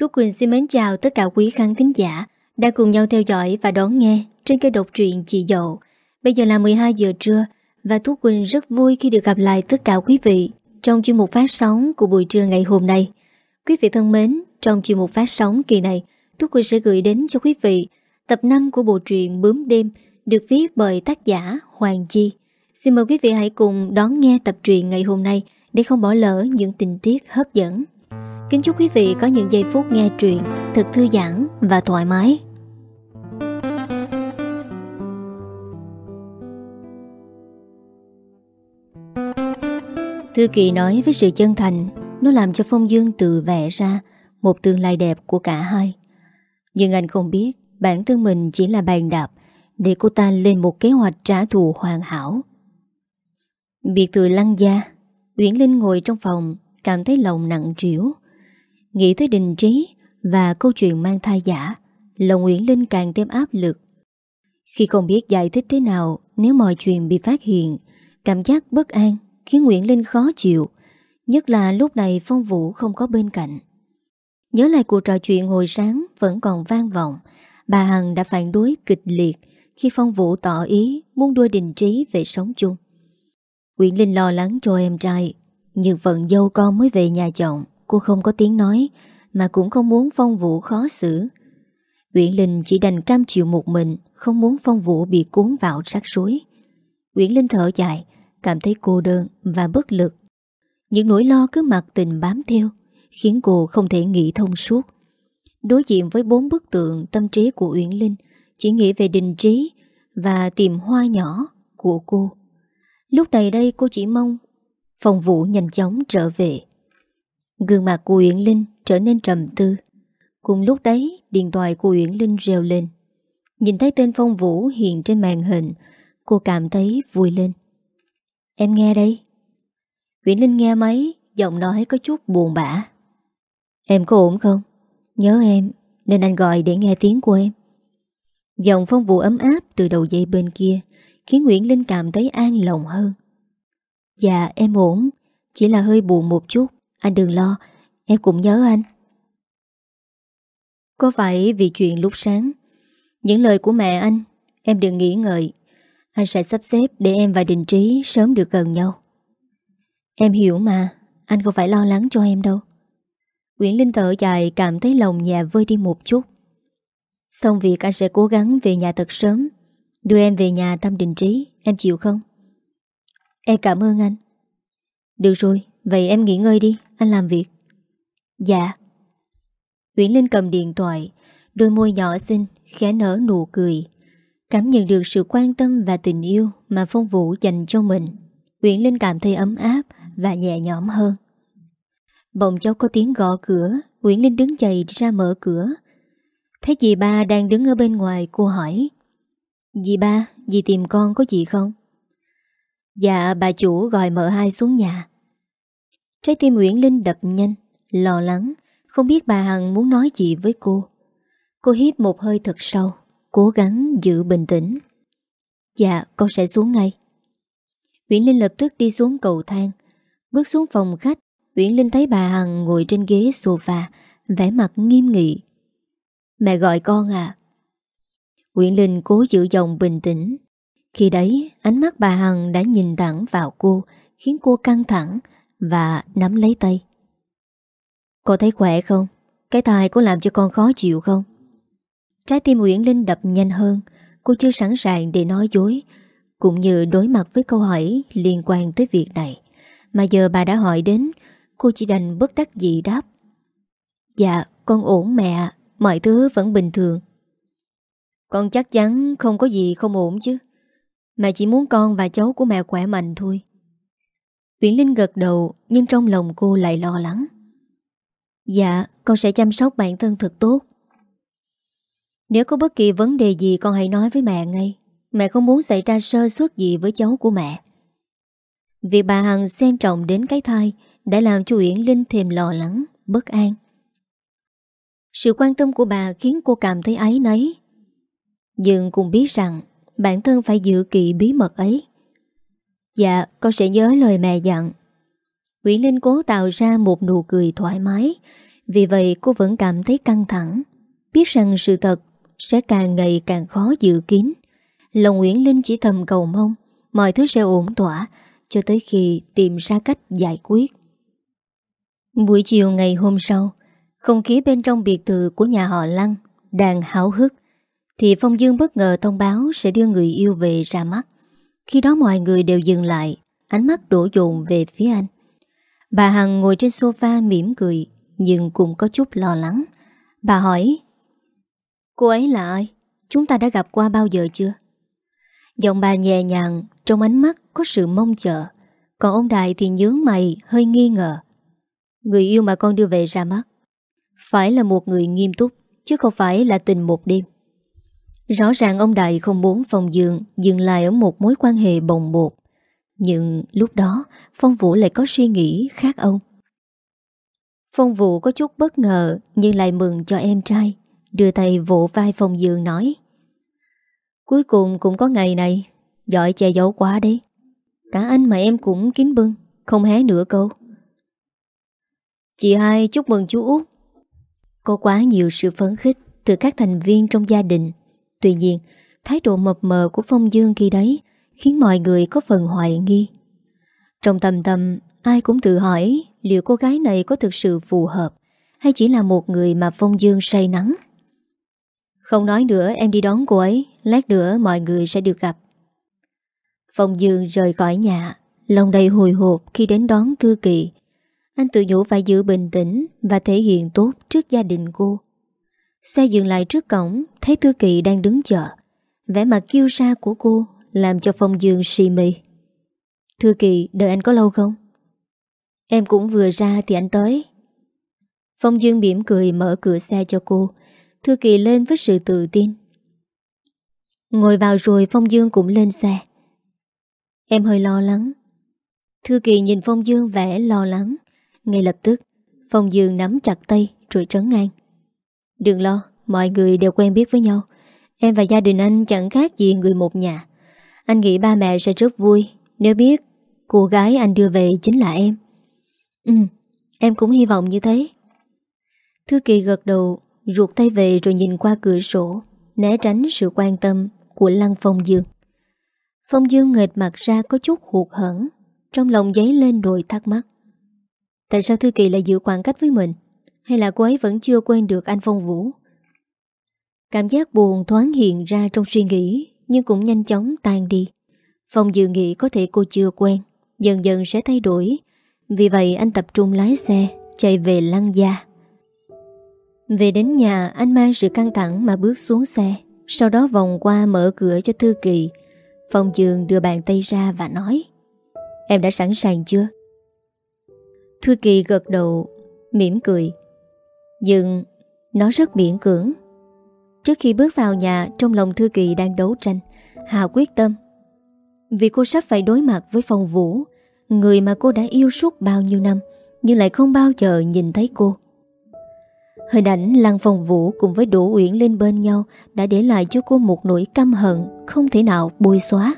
Tú Quỳnh xin mến chào tất cả quý khán thính giả đang cùng nhau theo dõi và đón nghe trên kênh độc truyện Chị Dậu. Bây giờ là 12 giờ trưa và Tú Quỳnh rất vui khi được gặp lại tất cả quý vị trong chuyên mục phát sóng của buổi trưa ngày hôm nay. Quý vị thân mến, trong chuyên mục phát sóng kỳ này, Tú Quỳnh sẽ gửi đến cho quý vị tập 5 của bộ truyện Bướm Đêm được viết bởi tác giả Hoàng Chi. Xin mời quý vị hãy cùng đón nghe tập truyện ngày hôm nay để không bỏ lỡ những tình tiết hấp dẫn. Kính chúc quý vị có những giây phút nghe truyện thật thư giãn và thoải mái. Thư Kỳ nói với sự chân thành, Nó làm cho Phong Dương tự vẽ ra Một tương lai đẹp của cả hai. Nhưng anh không biết Bản thân mình chỉ là bàn đạp Để cô ta lên một kế hoạch trả thù hoàn hảo. Biệt thự lăng gia, Uyển Linh ngồi trong phòng, Cảm thấy lòng nặng trĩu. Nghĩ tới đình trí Và câu chuyện mang thai giả Lòng nguyễn Linh càng thêm áp lực. Khi không biết giải thích thế nào, Nếu mọi chuyện bị phát hiện, Cảm giác bất an Khiến Nguyễn Linh khó chịu, Nhất là lúc này Phong Vũ không có bên cạnh. Nhớ lại cuộc trò chuyện hồi sáng Vẫn còn vang vọng, Bà Hằng đã phản đối kịch liệt Khi Phong Vũ tỏ ý Muốn đuôi đình trí về sống chung. Nguyễn Linh lo lắng cho em trai, Nhưng phận dâu con mới về nhà chồng. Cô không có tiếng nói, Mà cũng không muốn Phong Vũ khó xử. Nguyễn Linh chỉ đành cam chịu một mình, Không muốn Phong Vũ bị cuốn vào rắc rối. Nguyễn Linh thở dài, Cảm thấy cô đơn và bất lực. Những nỗi lo cứ mặc tình bám theo, Khiến cô không thể nghĩ thông suốt. Đối diện với bốn bức tượng tâm trí của Uyển Linh, Chỉ nghĩ về đình trí Và tìm hoa nhỏ của cô. Lúc này đây cô chỉ mong Phòng vũ nhanh chóng trở về. Gương mặt của Uyển Linh trở nên trầm tư. Cùng lúc đấy, Điện thoại của Uyển Linh reo lên. Nhìn thấy tên Phong Vũ hiện trên màn hình, Cô cảm thấy vui lên. Em nghe đây. Uyển Linh nghe máy, Giọng nói có chút buồn bã. Em có ổn không? Nhớ em, Nên anh gọi để nghe tiếng của em. Giọng phong vụ ấm áp từ đầu dây bên kia, Khiến Nguyễn Linh cảm thấy an lòng hơn. Dạ em ổn, Chỉ là hơi buồn một chút. Anh đừng lo Em cũng nhớ anh. Có phải vì chuyện lúc sáng? Những lời của mẹ anh Em đừng nghĩ ngợi. Anh sẽ sắp xếp để em và Đình Trí Sớm được gần nhau. Em hiểu mà Anh không phải lo lắng cho em đâu. Nguyễn Linh thở dài cảm thấy lòng nhà vơi đi một chút. Xong việc anh sẽ cố gắng về nhà thật sớm. Đưa em về nhà thăm đình trí Em chịu không? Em cảm ơn anh. Được rồi, vậy em nghỉ ngơi đi. Anh làm việc? Dạ. Nguyễn Linh cầm điện thoại Đôi môi nhỏ xinh khẽ nở nụ cười. Cảm nhận được sự quan tâm và tình yêu Mà Phong Vũ dành cho mình Nguyễn Linh cảm thấy ấm áp Và nhẹ nhõm hơn. Bỗng cháu có tiếng gõ cửa Nguyễn Linh đứng dậy ra mở cửa. Thấy dì ba đang đứng ở bên ngoài Cô hỏi Dì ba, dì tìm con có gì không? Dạ bà chủ gọi mợ hai xuống nhà. Trái tim Nguyễn Linh đập nhanh, Lo lắng, Không biết bà Hằng muốn nói gì với cô. Cô hít một hơi thật sâu, Cố gắng giữ bình tĩnh. Dạ con sẽ xuống ngay. Nguyễn Linh lập tức đi xuống cầu thang. Bước xuống phòng khách, nguyễn Linh thấy bà Hằng ngồi trên ghế sofa, vẻ mặt nghiêm nghị. Mẹ gọi con à nguyễn Linh cố giữ giọng bình tĩnh. Khi đấy, ánh mắt bà Hằng đã nhìn thẳng vào cô, Khiến cô căng thẳng. Và nắm lấy tay. Cô thấy khỏe không? Cái thai có làm cho con khó chịu không? Trái tim Uyển Linh đập nhanh hơn. Cô chưa sẵn sàng để nói dối, Cũng như đối mặt với câu hỏi liên quan tới việc này. Mà giờ bà đã hỏi đến, Cô chỉ đành bất đắc dĩ đáp. Dạ con ổn mẹ Mọi thứ vẫn bình thường. Con chắc chắn không có gì không ổn chứ. Mẹ chỉ muốn con và cháu của mẹ khỏe mạnh thôi. Uyển Linh gật đầu Nhưng trong lòng cô lại lo lắng Dạ con sẽ chăm sóc bản thân thật tốt Nếu có bất kỳ vấn đề gì con hãy nói với mẹ ngay Mẹ không muốn xảy ra sơ suất gì với cháu của mẹ Việc bà Hằng xem trọng đến cái thai đã làm cho Uyển Linh thêm lo lắng, bất an. Sự quan tâm của bà khiến cô cảm thấy ấy nấy. Nhưng cũng biết rằng bản thân phải giữ kỵ bí mật ấy. Dạ, con sẽ nhớ lời mẹ dặn. Nguyễn Linh cố tạo ra một nụ cười thoải mái. Vì vậy cô vẫn cảm thấy căng thẳng. Biết rằng sự thật sẽ càng ngày càng khó dự kiến Lòng Nguyễn Linh chỉ thầm cầu mong Mọi thứ sẽ ổn tỏa Cho tới khi tìm ra cách giải quyết. Buổi chiều ngày hôm sau Không khí bên trong biệt thự của nhà họ Lăng Đang háo hức Thì Phong Dương bất ngờ thông báo Sẽ đưa người yêu về ra mắt. Khi đó mọi người đều dừng lại, Ánh mắt đổ dồn về phía anh. Bà Hằng ngồi trên sofa mỉm cười, Nhưng cũng có chút lo lắng. Bà hỏi, Cô ấy là ai? Chúng ta đã gặp qua bao giờ chưa? Giọng bà nhẹ nhàng, Trong ánh mắt có sự mong chờ. Còn ông Đại thì nhướng mày, hơi nghi ngờ. Người yêu mà con đưa về ra mắt, Phải là một người nghiêm túc, Chứ không phải là tình một đêm. Rõ ràng ông Đại không muốn Phong Dương Dừng lại ở một mối quan hệ bồng bột. Nhưng lúc đó, Phong Vũ lại có suy nghĩ khác ông. Phong Vũ có chút bất ngờ, Nhưng lại mừng cho em trai, Đưa tay vỗ vai Phong Dương nói, Cuối cùng cũng có ngày này, Giỏi che giấu quá đấy. Cả anh mà em cũng kín bưng, Không hé nửa câu Chị hai chúc mừng chú Út. Có quá nhiều sự phấn khích Từ các thành viên trong gia đình Tuy nhiên, Thái độ mập mờ của Phong Dương khi đấy Khiến mọi người có phần hoài nghi. Trong tâm tâm, Ai cũng tự hỏi Liệu cô gái này có thực sự phù hợp Hay chỉ là một người mà Phong Dương say nắng. Không nói nữa, em đi đón cô ấy, Lát nữa mọi người sẽ được gặp. Phong Dương rời khỏi nhà, Lòng đầy hồi hộp khi đến đón Thư Kỳ. Anh tự nhủ phải giữ bình tĩnh Và thể hiện tốt trước gia đình cô. Xe dừng lại trước cổng, Thấy Thư Kỳ đang đứng chờ. Vẻ mặt kiêu sa của cô Làm cho Phong Dương si mê Thư Kỳ, đợi anh có lâu không? Em cũng vừa ra thì anh tới. Phong Dương mỉm cười mở cửa xe cho cô. Thư Kỳ lên với sự tự tin. Ngồi vào rồi Phong Dương cũng lên xe. Em hơi lo lắng. Thư Kỳ nhìn Phong Dương vẻ lo lắng. Ngay lập tức, Phong Dương nắm chặt tay, rồi trấn ngang Đừng lo, Mọi người đều quen biết với nhau. Em và gia đình anh chẳng khác gì người một nhà. Anh nghĩ ba mẹ sẽ rất vui. Nếu biết cô gái anh đưa về chính là em. Ừ Em cũng hy vọng như thế. Thư Kỳ gật đầu, Ruột tay về rồi nhìn qua cửa sổ, Né tránh sự quan tâm của Lăng Phong Dương. Phong Dương nghệt mặt ra có chút hụt hẫng, Trong lòng giấy lên đồi thắc mắc. Tại sao Thư Kỳ lại giữ khoảng cách với mình? Hay là cô ấy vẫn chưa quên được anh Phong Vũ? Cảm giác buồn thoáng hiện ra trong suy nghĩ, Nhưng cũng nhanh chóng tan đi. Phong dự nghĩ có thể cô chưa quen, Dần dần sẽ thay đổi. Vì vậy anh tập trung lái xe, Chạy về Lăng Gia. Về đến nhà, anh mang sự căng thẳng mà bước xuống xe, Sau đó vòng qua mở cửa cho Thư Kỳ. Phong Dường đưa bàn tay ra và nói, Em đã sẵn sàng chưa? Thư Kỳ gật đầu, mỉm cười. Nhưng nó rất miễn cưỡng Trước khi bước vào nhà Trong lòng Thư Kỳ đang đấu tranh Hà quyết tâm Vì cô sắp phải đối mặt với Phong Vũ Người mà cô đã yêu suốt bao nhiêu năm Nhưng lại không bao giờ nhìn thấy cô Hình ảnh Lăng Phong Vũ cùng với Đỗ Uyển lên bên nhau đã để lại cho cô một nỗi căm hận không thể nào bôi xóa.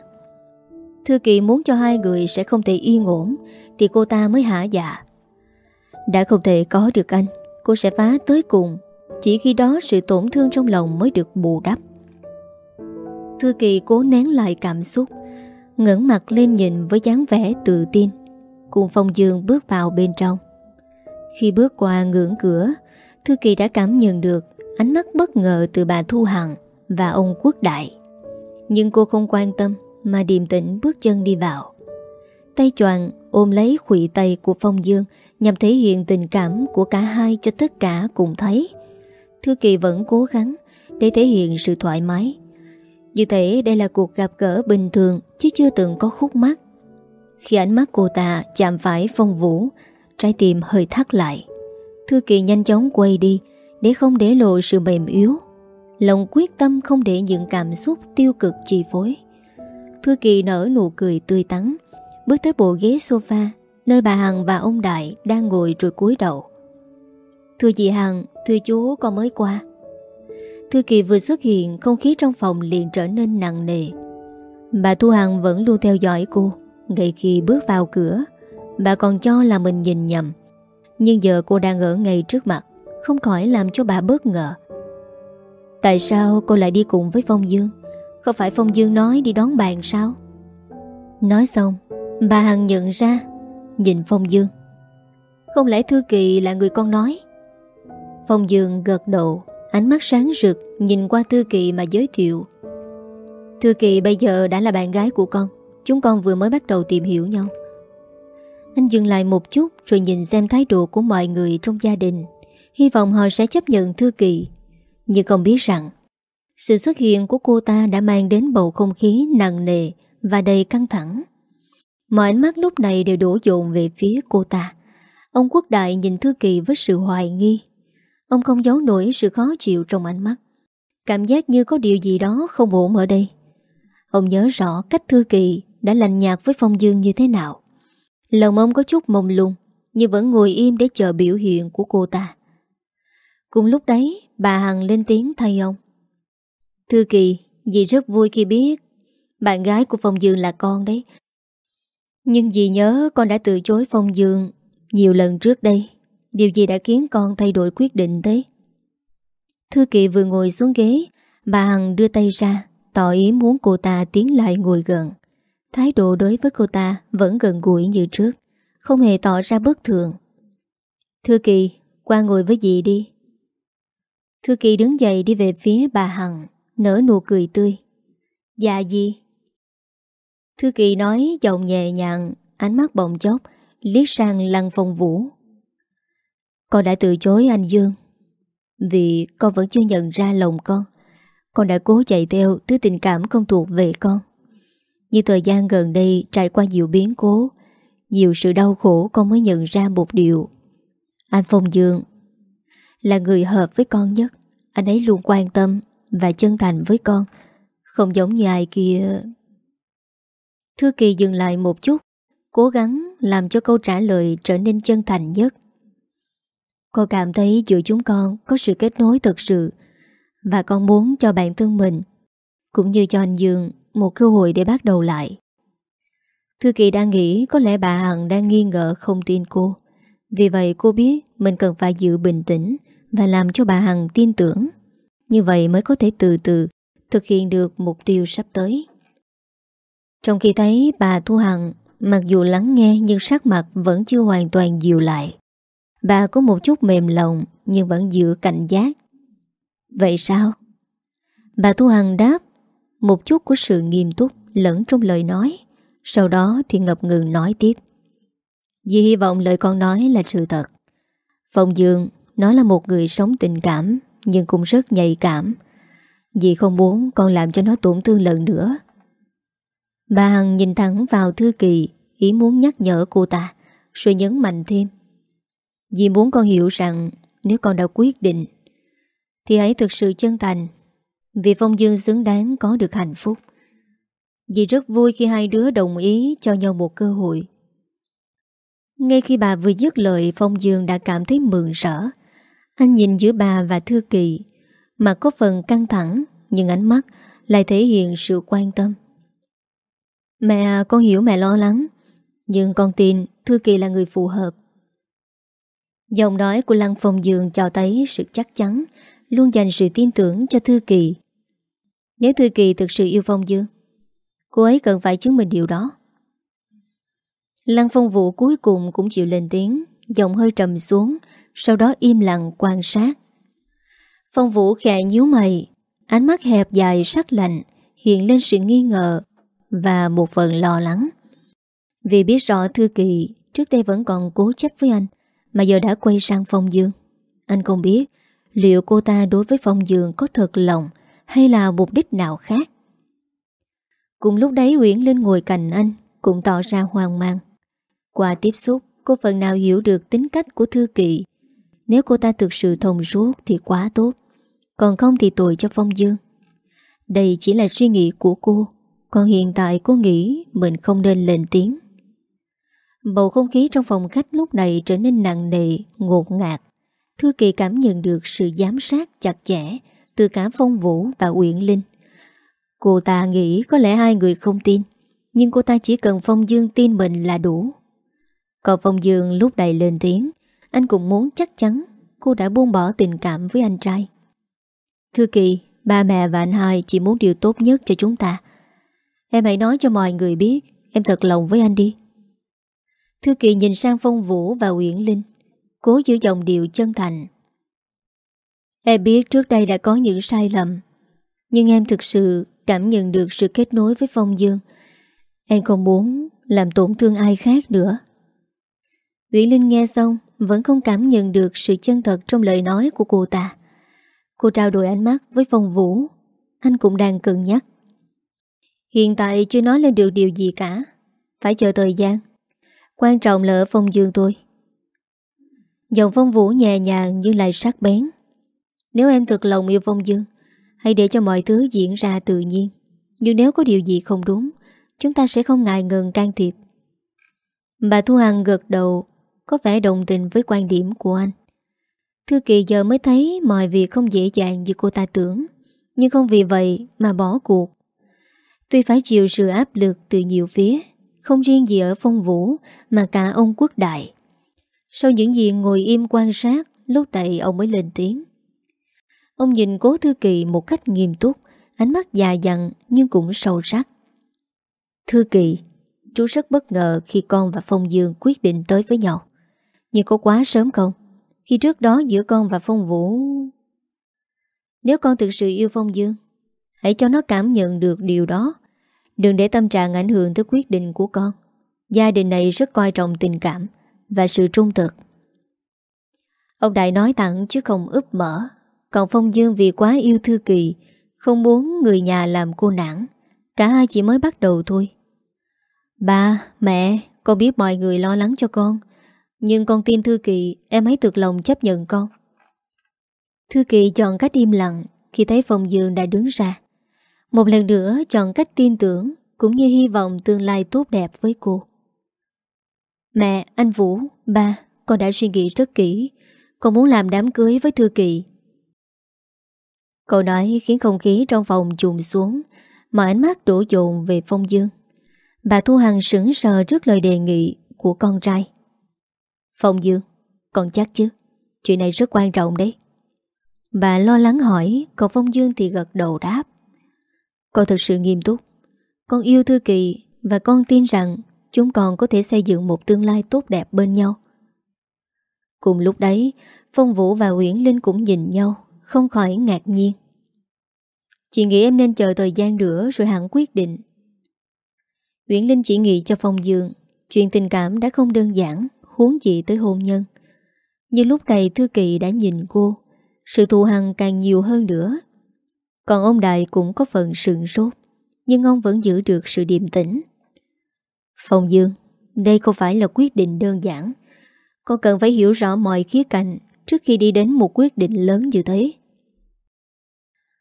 Thư Kỳ muốn cho hai người sẽ không thể yên ổn thì cô ta mới hả dạ. Đã không thể có được anh, cô sẽ phá tới cùng. Chỉ khi đó sự tổn thương trong lòng mới được bù đắp. Thư Kỳ cố nén lại cảm xúc, ngẩng mặt lên nhìn với dáng vẻ tự tin. Cùng Phong Dương bước vào bên trong. Khi bước qua ngưỡng cửa, Thư Kỳ đã cảm nhận được ánh mắt bất ngờ từ bà Thu Hằng và ông Quốc Đại. Nhưng cô không quan tâm mà điềm tĩnh bước chân đi vào. Tay choàng ôm lấy khủy tay của Phong Dương nhằm thể hiện tình cảm của cả hai cho tất cả cùng thấy. Thư Kỳ vẫn cố gắng để thể hiện sự thoải mái. Như thế đây là cuộc gặp gỡ bình thường chứ chưa từng có khúc mắc. Khi ánh mắt cô ta chạm phải Phong Vũ, trái tim hơi thắt lại. Thư Kỳ nhanh chóng quay đi Để không để lộ sự mềm yếu Lòng quyết tâm không để những cảm xúc tiêu cực chi phối Thư Kỳ nở nụ cười tươi tắn Bước tới bộ ghế sofa Nơi bà Hằng và ông Đại đang ngồi rồi cúi đầu. Thưa chị Hằng, Thưa chú, con mới qua. Thư Kỳ vừa xuất hiện, Không khí trong phòng liền trở nên nặng nề. Bà Thu Hằng vẫn luôn theo dõi cô, Ngay khi bước vào cửa, Bà còn cho là mình nhìn nhầm. Nhưng giờ cô đang ở ngay trước mặt, Không khỏi làm cho bà bớt ngờ. Tại sao cô lại đi cùng với Phong Dương? Không phải Phong Dương nói đi đón bạn sao? Nói xong, Bà Hằng nhận ra Nhìn Phong Dương. Không lẽ Thư Kỳ là người con nói? Phong Dương gật đầu, Ánh mắt sáng rực Nhìn qua Thư Kỳ mà giới thiệu. Thư Kỳ bây giờ đã là bạn gái của con, Chúng con vừa mới bắt đầu tìm hiểu nhau. Anh dừng lại một chút Rồi nhìn xem thái độ của mọi người trong gia đình. Hy vọng họ sẽ chấp nhận Thư Kỳ. Nhưng không biết rằng, Sự xuất hiện của cô ta đã mang đến bầu không khí nặng nề Và đầy căng thẳng. Mọi ánh mắt lúc này đều đổ dồn về phía cô ta. Ông Quốc Đại nhìn Thư Kỳ với sự hoài nghi. Ông không giấu nổi sự khó chịu trong ánh mắt. Cảm giác như có điều gì đó không ổn ở đây. Ông nhớ rõ cách Thư Kỳ đã lành nhạt với Phong Dương như thế nào. Lòng ông có chút mông lung, Nhưng vẫn ngồi im để chờ biểu hiện của cô ta. Cùng lúc đấy, Bà Hằng lên tiếng thay ông. Thư Kỳ, Dì rất vui khi biết Bạn gái của Phong Dương là con đấy. Nhưng dì nhớ con đã từ chối Phong Dương Nhiều lần trước đây. Điều gì đã khiến con thay đổi quyết định thế? Thư Kỳ vừa ngồi xuống ghế, Bà Hằng đưa tay ra, Tỏ ý muốn cô ta tiến lại ngồi gần. Thái độ đối với cô ta Vẫn gần gũi như trước, Không hề tỏ ra bất thường. Thư Kỳ qua ngồi với dì đi. Thư Kỳ đứng dậy đi về phía bà Hằng, Nở nụ cười tươi. Dạ gì Thư Kỳ nói giọng nhẹ nhàng, Ánh mắt bồng chốc Liết sang lăng phong vũ. Con đã từ chối anh Dương. Vì con vẫn chưa nhận ra lòng con Con đã cố chạy theo Thứ tình cảm không thuộc về con. Như thời gian gần đây Trải qua nhiều biến cố, Nhiều sự đau khổ con mới nhận ra một điều. Anh Phong Dương Là người hợp với con nhất, Anh ấy luôn quan tâm Và chân thành với con, Không giống như ai kia. Thư Kỳ dừng lại một chút, Cố gắng làm cho câu trả lời trở nên chân thành nhất. Con cảm thấy giữa chúng con có sự kết nối thật sự Và con muốn cho bản thân mình Cũng như cho anh Dương một cơ hội để bắt đầu lại. Thư Kỳ đang nghĩ có lẽ bà Hằng đang nghi ngờ không tin cô. Vì vậy cô biết mình cần phải giữ bình tĩnh Và làm cho bà Hằng tin tưởng. Như vậy mới có thể từ từ thực hiện được mục tiêu sắp tới. Trong khi thấy bà Thu Hằng Mặc dù lắng nghe nhưng sắc mặt vẫn chưa hoàn toàn dịu lại. Bà có một chút mềm lòng nhưng vẫn giữ cảnh giác. Vậy sao? Bà Thu Hằng đáp một chút của sự nghiêm túc lẫn trong lời nói. Sau đó thì ngập ngừng nói tiếp. Dì hy vọng lời con nói là sự thật. Phong Dương, nó là một người sống tình cảm nhưng cũng rất nhạy cảm. Dì không muốn con làm cho nó tổn thương lần nữa. Bà Hằng nhìn thẳng vào Thư Kỳ, Ý muốn nhắc nhở cô ta, Rồi nhấn mạnh thêm. Dì muốn con hiểu rằng Nếu con đã quyết định, Thì hãy thực sự chân thành, Vì Phong Dương xứng đáng có được hạnh phúc. Dì rất vui khi hai đứa đồng ý cho nhau một cơ hội. Ngay khi bà vừa dứt lời, Phong Dương đã cảm thấy mừng rỡ. Anh nhìn giữa bà và Thư Kỳ Mặt có phần căng thẳng, Nhưng ánh mắt lại thể hiện sự quan tâm. Mẹ, con hiểu mẹ lo lắng, Nhưng con tin Thư Kỳ là người phù hợp. Giọng nói của Lăng Phong Dương cho thấy sự chắc chắn, Luôn dành sự tin tưởng cho Thư Kỳ. Nếu Thư Kỳ thực sự yêu Phong Dương, Cô ấy cần phải chứng minh điều đó. Lăng Phong Vũ cuối cùng cũng chịu lên tiếng, Giọng hơi trầm xuống, Sau đó im lặng quan sát. Phong Vũ khẽ nhíu mày, Ánh mắt hẹp dài sắc lạnh, Hiện lên sự nghi ngờ và một phần lo lắng. Vì biết rõ Thư Kỳ trước đây vẫn còn cố chấp với anh, mà giờ đã quay sang Phong Dương. Anh không biết liệu cô ta đối với Phong Dương có thật lòng hay là mục đích nào khác. Cùng lúc đấy Uyển Linh ngồi cạnh anh, cũng tỏ ra hoang mang. Qua tiếp xúc, cô phần nào hiểu được tính cách của Thư Kỳ. Nếu cô ta thực sự thông suốt thì quá tốt, còn không thì tội cho Phong Dương. Đây chỉ là suy nghĩ của cô còn hiện tại cô nghĩ mình không nên lên tiếng Bầu không khí trong phòng khách lúc này trở nên nặng nề, ngột ngạt Thư Kỳ cảm nhận được sự giám sát chặt chẽ từ cả Phong Vũ và Uyển Linh. Cô ta nghĩ có lẽ hai người không tin, nhưng cô ta chỉ cần Phong Dương tin mình là đủ. Còn Phong Dương lúc này lên tiếng, anh cũng muốn chắc chắn cô đã buông bỏ tình cảm với anh trai. Thư Kỳ, ba mẹ và anh hai chỉ muốn điều tốt nhất cho chúng ta. Em hãy nói cho mọi người biết em thật lòng với anh đi. Thư Kỳ nhìn sang Phong Vũ và Uyển Linh, cố giữ dòng điệu chân thành. Em biết trước đây đã có những sai lầm, nhưng em thực sự cảm nhận được sự kết nối với Phong Dương. Em không muốn làm tổn thương ai khác nữa. Uyển Linh nghe xong vẫn không cảm nhận được sự chân thật trong lời nói của cô ta. Cô trao đổi ánh mắt với Phong Vũ Anh cũng đang cân nhắc Hiện tại chưa nói lên được điều gì cả. Phải chờ thời gian. Quan trọng là ở Phong Dương tôi Giọng Phong Vũ nhẹ nhàng nhưng lại sắc bén. Nếu em thực lòng yêu Phong Dương, Hãy để cho mọi thứ diễn ra tự nhiên. Nhưng nếu có điều gì không đúng, Chúng ta sẽ không ngại ngần can thiệp. Bà Thu Hằng gật đầu, Có vẻ đồng tình với quan điểm của anh. Thư Kỳ giờ mới thấy mọi việc không dễ dàng như cô ta tưởng. Nhưng không vì vậy mà bỏ cuộc. Tuy phải chịu sự áp lực từ nhiều phía, Không riêng gì ở phong vũ, Mà cả ông quốc đại. Sau những gì ngồi im quan sát, Lúc này ông mới lên tiếng. Ông nhìn cố Thư Kỳ một cách nghiêm túc, Ánh mắt già dặn nhưng cũng sâu sắc. Thư Kỳ, Chú rất bất ngờ khi con và Phong Dương quyết định tới với nhau. Nhưng có quá sớm không? Khi trước đó giữa con và Phong Vũ Nếu con thực sự yêu Phong Dương, Hãy cho nó cảm nhận được điều đó. Đừng để tâm trạng ảnh hưởng tới quyết định của con. Gia đình này rất coi trọng tình cảm Và sự trung thực. Ông Đại nói thẳng chứ không ướp mở. Còn Phong Dương vì quá yêu Thư Kỳ Không muốn người nhà làm cô nản. Cả hai chỉ mới bắt đầu thôi. Ba, mẹ Con biết mọi người lo lắng cho con. Nhưng con tin Thư Kỳ Em ấy thực lòng chấp nhận con. Thư Kỳ chọn cách im lặng Khi thấy Phong Dương đã đứng ra. Một lần nữa chọn cách tin tưởng Cũng như hy vọng tương lai tốt đẹp với cô. Mẹ, anh Vũ, ba Con đã suy nghĩ rất kỹ. Con muốn làm đám cưới với Thư Kỳ Câu nói khiến không khí trong phòng trùm xuống Mà ánh mắt đổ dồn về Phong Dương. Bà Thu Hằng sững sờ trước lời đề nghị của con trai. Phong Dương Con chắc chứ? Chuyện này rất quan trọng đấy. Bà lo lắng hỏi Còn Phong Dương thì gật đầu đáp. Con thật sự nghiêm túc Con yêu Thư Kỳ Và con tin rằng Chúng còn có thể xây dựng một tương lai tốt đẹp bên nhau Cùng lúc đấy Phong Vũ và Uyển Linh cũng nhìn nhau Không khỏi ngạc nhiên Chị nghĩ em nên chờ thời gian nữa Rồi hẳn quyết định Uyển Linh chỉ nghĩ cho Phong Dương Chuyện tình cảm đã không đơn giản huống gì tới hôn nhân. Nhưng lúc này Thư Kỳ đã nhìn cô, sự thù hằn càng nhiều hơn nữa. Còn ông Đại cũng có phần sừng sốt, nhưng ông vẫn giữ được sự điềm tĩnh. Phong Dương, đây không phải là quyết định đơn giản. Con cần phải hiểu rõ mọi khía cạnh trước khi đi đến một quyết định lớn như thế.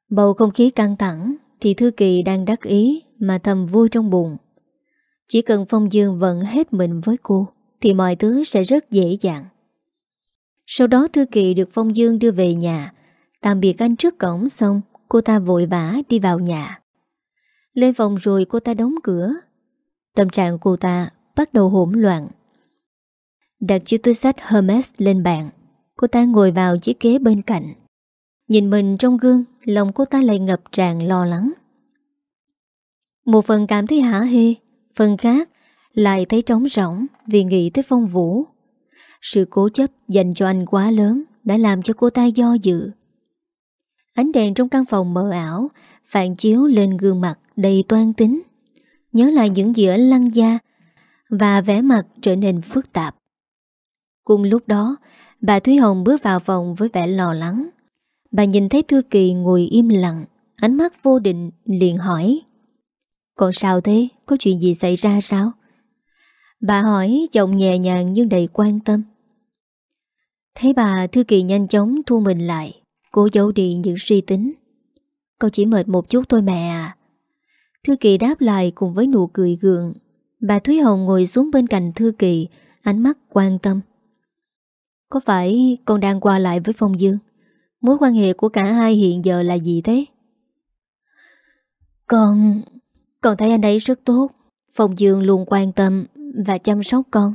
Bầu không khí căng thẳng thì Thư Kỳ đang đắc ý mà thầm vui trong bụng. Chỉ cần Phong Dương vận hết mình với cô thì mọi thứ sẽ rất dễ dàng. Sau đó Thư Kỳ được Phong Dương đưa về nhà, tạm biệt anh trước cổng xong, cô ta vội vã đi vào nhà. Lên phòng rồi cô ta đóng cửa. Tâm trạng cô ta bắt đầu hỗn loạn. Đặt chiếc túi sách Hermes lên bàn, cô ta ngồi vào chiếc ghế bên cạnh. Nhìn mình trong gương, lòng cô ta lại ngập tràn lo lắng. Một phần cảm thấy hả hê, phần khác lại thấy trống rỗng vì nghĩ tới phong vũ. Sự cố chấp dành cho anh quá lớn đã làm cho cô ta do dự. Ánh đèn trong căn phòng mờ ảo phản chiếu lên gương mặt đầy toan tính. Nhớ lại những gì ở lăng da và vẻ mặt trở nên phức tạp. Cùng lúc đó, bà Thúy Hồng bước vào phòng với vẻ lo lắng. Bà nhìn thấy Thư Kỳ ngồi im lặng, ánh mắt vô định liền hỏi. Còn sao thế? Có chuyện gì xảy ra sao? Bà hỏi giọng nhẹ nhàng nhưng đầy quan tâm. Thấy bà Thư Kỳ nhanh chóng thu mình lại, cố giấu đi những suy tính. Con chỉ mệt một chút thôi mẹ à. Thư Kỳ đáp lại cùng với nụ cười gượng. Bà Thúy Hồng ngồi xuống bên cạnh Thư Kỳ, ánh mắt quan tâm. Có phải con đang qua lại với Phong Dương? Mối quan hệ của cả hai hiện giờ là gì thế? Con... Con thấy anh ấy rất tốt. Phong Dương luôn quan tâm và chăm sóc con.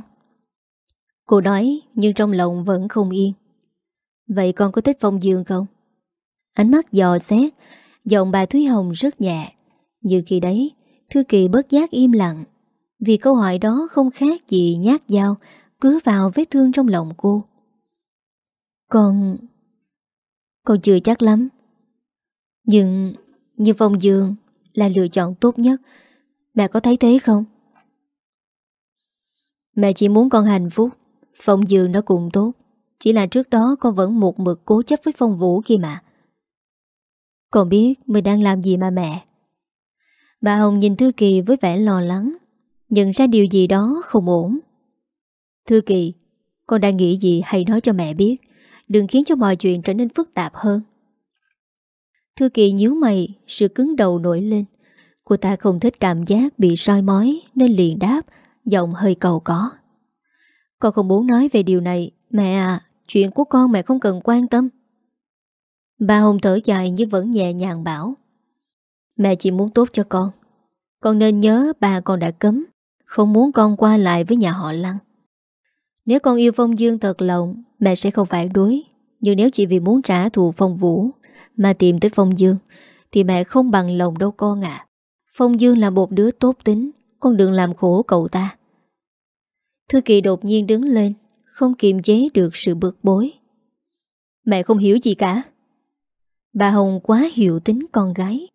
Cô nói nhưng trong lòng vẫn không yên. Vậy con có thích Phong Dương không? Ánh mắt dò xét, Giọng bà Thúy Hồng rất nhẹ. Như khi đấy, Thư Kỳ bớt giác im lặng. Vì câu hỏi đó không khác gì nhát dao Cứ vào vết thương trong lòng cô. Con... Con chưa chắc lắm. Nhưng... Như Phong Dương Là lựa chọn tốt nhất. Mẹ có thấy thế không? Mẹ chỉ muốn con hạnh phúc. Phong Dương nó cũng tốt. Chỉ là trước đó con vẫn một mực cố chấp với Phong Vũ kia mà. Con biết mình đang làm gì mà mẹ. Bà Hồng nhìn Thư Kỳ với vẻ lo lắng, Nhận ra điều gì đó không ổn. Thư Kỳ, Con đang nghĩ gì hãy nói cho mẹ biết, Đừng khiến cho mọi chuyện trở nên phức tạp hơn. Thư Kỳ nhíu mày, Sự cứng đầu nổi lên. Cô ta không thích cảm giác bị soi mói Nên liền đáp, Giọng hơi cầu có. Con không muốn nói về điều này, Mẹ à. Chuyện của con mẹ không cần quan tâm. Bà Hồng thở dài nhưng vẫn nhẹ nhàng bảo, Mẹ chỉ muốn tốt cho con. Con nên nhớ bà con đã cấm, Không muốn con qua lại với nhà họ Lăng. Nếu con yêu Phong Dương thật lòng, Mẹ sẽ không phản đối. Nhưng nếu chỉ vì muốn trả thù Phong Vũ Mà tìm tới Phong Dương, Thì mẹ không bằng lòng đâu con ạ. Phong Dương là một đứa tốt tính, Con đừng làm khổ cậu ta. Thư Kỳ đột nhiên đứng lên không kiềm chế được sự bực bối. Mẹ không hiểu gì cả. Bà Hồng quá hiểu tính con gái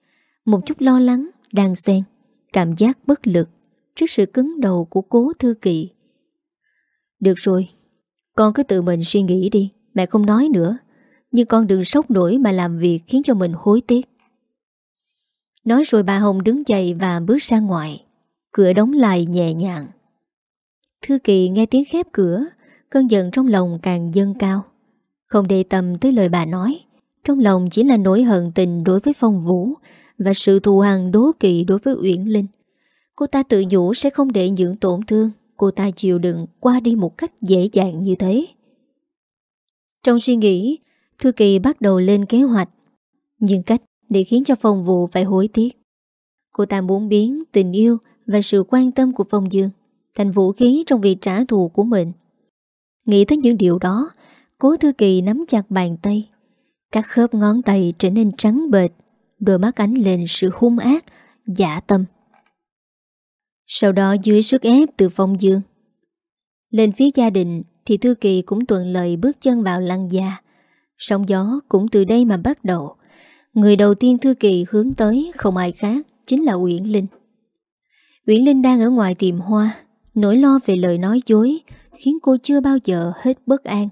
Một chút lo lắng, đang xen Cảm giác bất lực Trước sự cứng đầu của cố Thư Kỳ Được rồi Con cứ tự mình suy nghĩ đi Mẹ không nói nữa Nhưng con đừng sốc nổi mà làm việc khiến cho mình hối tiếc. Nói rồi bà Hồng đứng dậy và bước ra ngoài Cửa đóng lại nhẹ nhàng. Thư Kỳ nghe tiếng khép cửa Cơn giận trong lòng càng dâng cao. Không để tâm tới lời bà nói, Trong lòng chỉ là nỗi hận tình đối với Phong Vũ Và sự thù hằn đố kỵ đối với Uyển Linh. Cô ta tự nhủ sẽ không để những tổn thương, Cô ta chịu đựng qua đi một cách dễ dàng như thế. Trong suy nghĩ, Thư Kỳ bắt đầu lên kế hoạch. Nhưng cách để khiến cho Phong Vũ phải hối tiếc. Cô ta muốn biến tình yêu và sự quan tâm của Phong Dương thành vũ khí trong việc trả thù của mình. Nghĩ tới những điều đó, Cố Thư Kỳ nắm chặt bàn tay. Các khớp ngón tay trở nên trắng bệt, đôi mắt ánh lên sự hung ác, giả tâm. Sau đó dưới sức ép từ Phong Dương. Lên phía gia đình thì Thư Kỳ cũng tuần lời bước chân vào lăng gia. Sóng gió cũng từ đây mà bắt đầu. Người đầu tiên Thư Kỳ hướng tới không ai khác chính là Uyển Linh. Uyển Linh đang ở ngoài tìm hoa, nỗi lo về lời nói dối khiến cô chưa bao giờ hết bất an.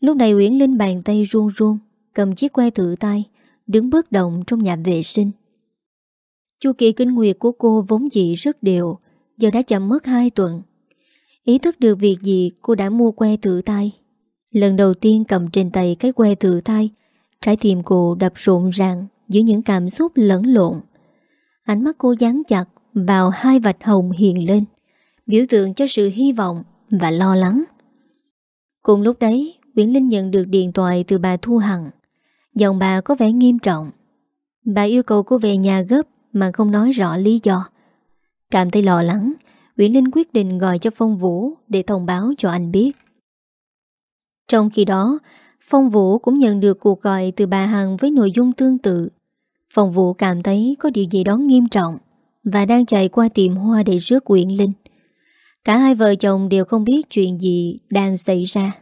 Lúc này Uyển Linh bàn tay run run, cầm chiếc que thử tay, đứng bước động trong nhà vệ sinh. Chu kỳ kinh nguyệt của cô vốn dị rất đều, giờ đã chậm mất 2 tuần. Ý thức được việc gì cô đã mua que thử tay. Lần đầu tiên cầm trên tay cái que thử tay, trái tim cô đập rộn ràng giữa những cảm xúc lẫn lộn. Ánh mắt cô dán chặt vào hai vạch hồng hiện lên, biểu tượng cho sự hy vọng và lo lắng. Cùng lúc đấy, Nguyễn Linh nhận được điện thoại từ bà Thu Hằng. Giọng bà có vẻ nghiêm trọng. Bà yêu cầu cô về nhà gấp mà không nói rõ lý do. Cảm thấy lo lắng, Nguyễn Linh quyết định gọi cho Phong Vũ để thông báo cho anh biết. Trong khi đó, Phong Vũ cũng nhận được cuộc gọi từ bà Hằng với nội dung tương tự. Phong Vũ cảm thấy có điều gì đó nghiêm trọng và đang chạy qua tiệm hoa để rước Nguyễn Linh. Cả hai vợ chồng đều không biết chuyện gì đang xảy ra.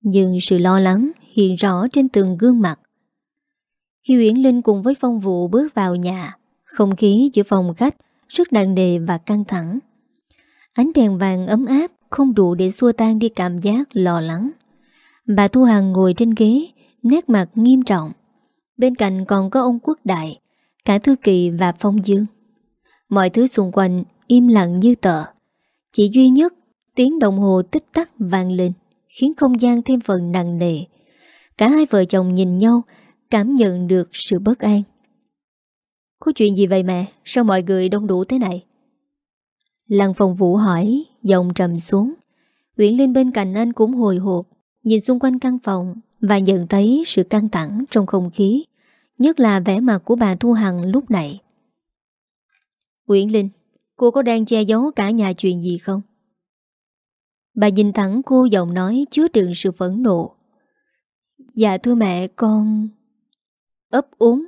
Nhưng sự lo lắng hiện rõ trên từng gương mặt. Khi Uyển Linh cùng với Phong Vũ bước vào nhà, không khí giữa phòng khách rất nặng nề và căng thẳng. Ánh đèn vàng ấm áp không đủ để xua tan đi cảm giác lo lắng. Bà Thu Hằng ngồi trên ghế, nét mặt nghiêm trọng. Bên cạnh còn có ông Quốc Đại, cả Thư Kỳ và Phong Dương. Mọi thứ xung quanh im lặng như tờ. Chỉ duy nhất tiếng đồng hồ tích tắc vang lên khiến không gian thêm phần nặng nề. Cả hai vợ chồng nhìn nhau cảm nhận được sự bất an. Có chuyện gì vậy mẹ? Sao mọi người đông đủ thế này? Lăng phòng vũ hỏi, giọng trầm xuống. Nguyễn Linh bên cạnh anh cũng hồi hộp, nhìn xung quanh căn phòng và nhận thấy sự căng thẳng trong không khí, nhất là vẻ mặt của bà Thu Hằng lúc này. Nguyễn Linh, cô có đang che giấu cả nhà chuyện gì không? Bà nhìn thẳng cô giọng nói chứa đựng sự phẫn nộ. Dạ thưa mẹ, con Ấp úng.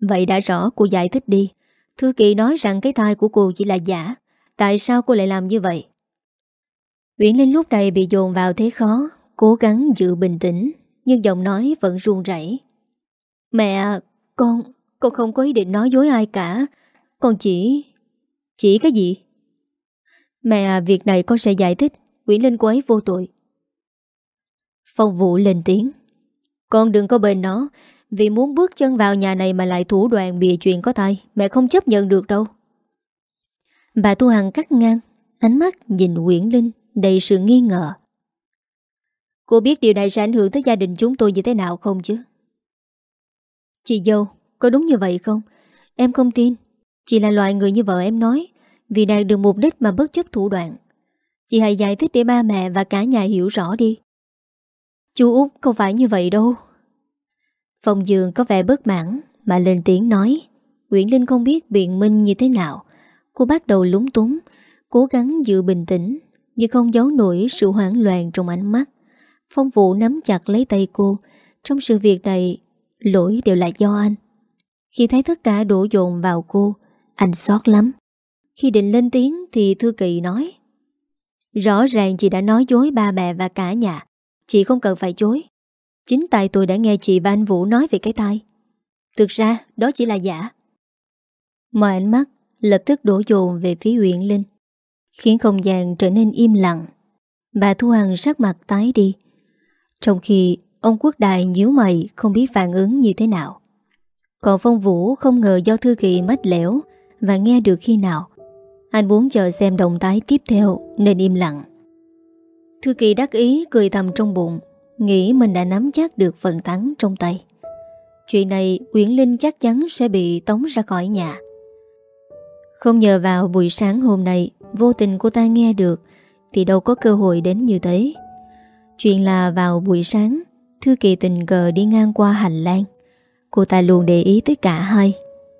Vậy đã rõ cô giải thích đi. Thư Kỳ nói rằng cái thai của cô chỉ là giả. Tại sao cô lại làm như vậy? Uyển Linh lúc này bị dồn vào thế khó, Cố gắng giữ bình tĩnh, Nhưng giọng nói vẫn run rẩy. Mẹ, Con Con không có ý định nói dối ai cả. Con chỉ chỉ cái gì? Mẹ à việc này con sẽ giải thích. Uyển Linh cô ấy vô tội. Phong Vũ lên tiếng. Con đừng có bên nó. Vì muốn bước chân vào nhà này mà lại thủ đoàn bịa chuyện có tay Mẹ không chấp nhận được đâu. Bà Tu Hằng cắt ngang Ánh mắt nhìn Uyển Linh Đầy sự nghi ngờ. Cô biết điều này sẽ ảnh hưởng tới gia đình chúng tôi như thế nào không chứ? Chị dâu Có đúng như vậy không? Em không tin Chị là loại người như vợ em nói, Vì đạt được mục đích mà bất chấp thủ đoạn. Chị hãy giải thích để ba mẹ và cả nhà hiểu rõ đi. Chú Út, không phải như vậy đâu. Phòng giường có vẻ bất mãn, Mà lên tiếng nói, Nguyễn Linh không biết biện minh như thế nào. Cô bắt đầu lúng túng, Cố gắng giữ bình tĩnh, Nhưng không giấu nổi sự hoảng loạn trong ánh mắt. Phong Vũ nắm chặt lấy tay cô. Trong sự việc này, Lỗi đều là do anh. Khi thấy tất cả đổ dồn vào cô anh xót lắm. Khi định lên tiếng thì Thư Kỳ nói, Rõ ràng chị đã nói dối ba mẹ và cả nhà. Chị không cần phải chối Chính tại tôi đã nghe chị và anh Vũ nói về cái tai. Thực ra, đó chỉ là giả. Mọi ánh mắt lập tức đổ dồn về phía huyện Linh, Khiến không gian trở nên im lặng. Bà Thu Hằng sắc mặt tái đi, Trong khi ông Quốc Đại nhíu mày không biết phản ứng như thế nào. Còn Phong Vũ không ngờ do thư kỳ mách lẻo và nghe được khi nào. Anh muốn chờ xem động tái tiếp theo, Nên im lặng. Thư kỳ đắc ý cười thầm trong bụng, Nghĩ mình đã nắm chắc được phần thắng trong tay. Chuyện này Uyển Linh chắc chắn sẽ bị tống ra khỏi nhà. Không nhờ vào buổi sáng hôm nay, Vô tình cô ta nghe được, Thì đâu có cơ hội đến như thế. Chuyện là vào buổi sáng, Thư kỳ tình cờ đi ngang qua hành lang. Cô ta luôn để ý tới cả hai.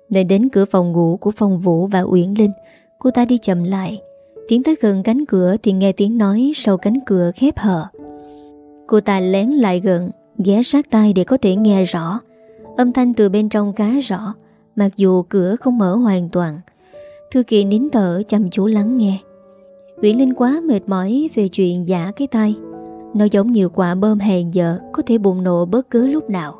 Nên đến cửa phòng ngủ của Phong Vũ và Uyển Linh, Cô ta đi chậm lại. Tiến tới gần cánh cửa thì nghe tiếng nói sau cánh cửa khép hờ. Cô ta lén lại gần, Ghé sát tay để có thể nghe rõ. Âm thanh từ bên trong khá rõ, Mặc dù cửa không mở hoàn toàn. Thư kỳ nín thở chăm chú lắng nghe. Uyển Linh quá mệt mỏi về chuyện giả cái tay Nó giống như quả bơm hèn dở, Có thể bùng nổ bất cứ lúc nào.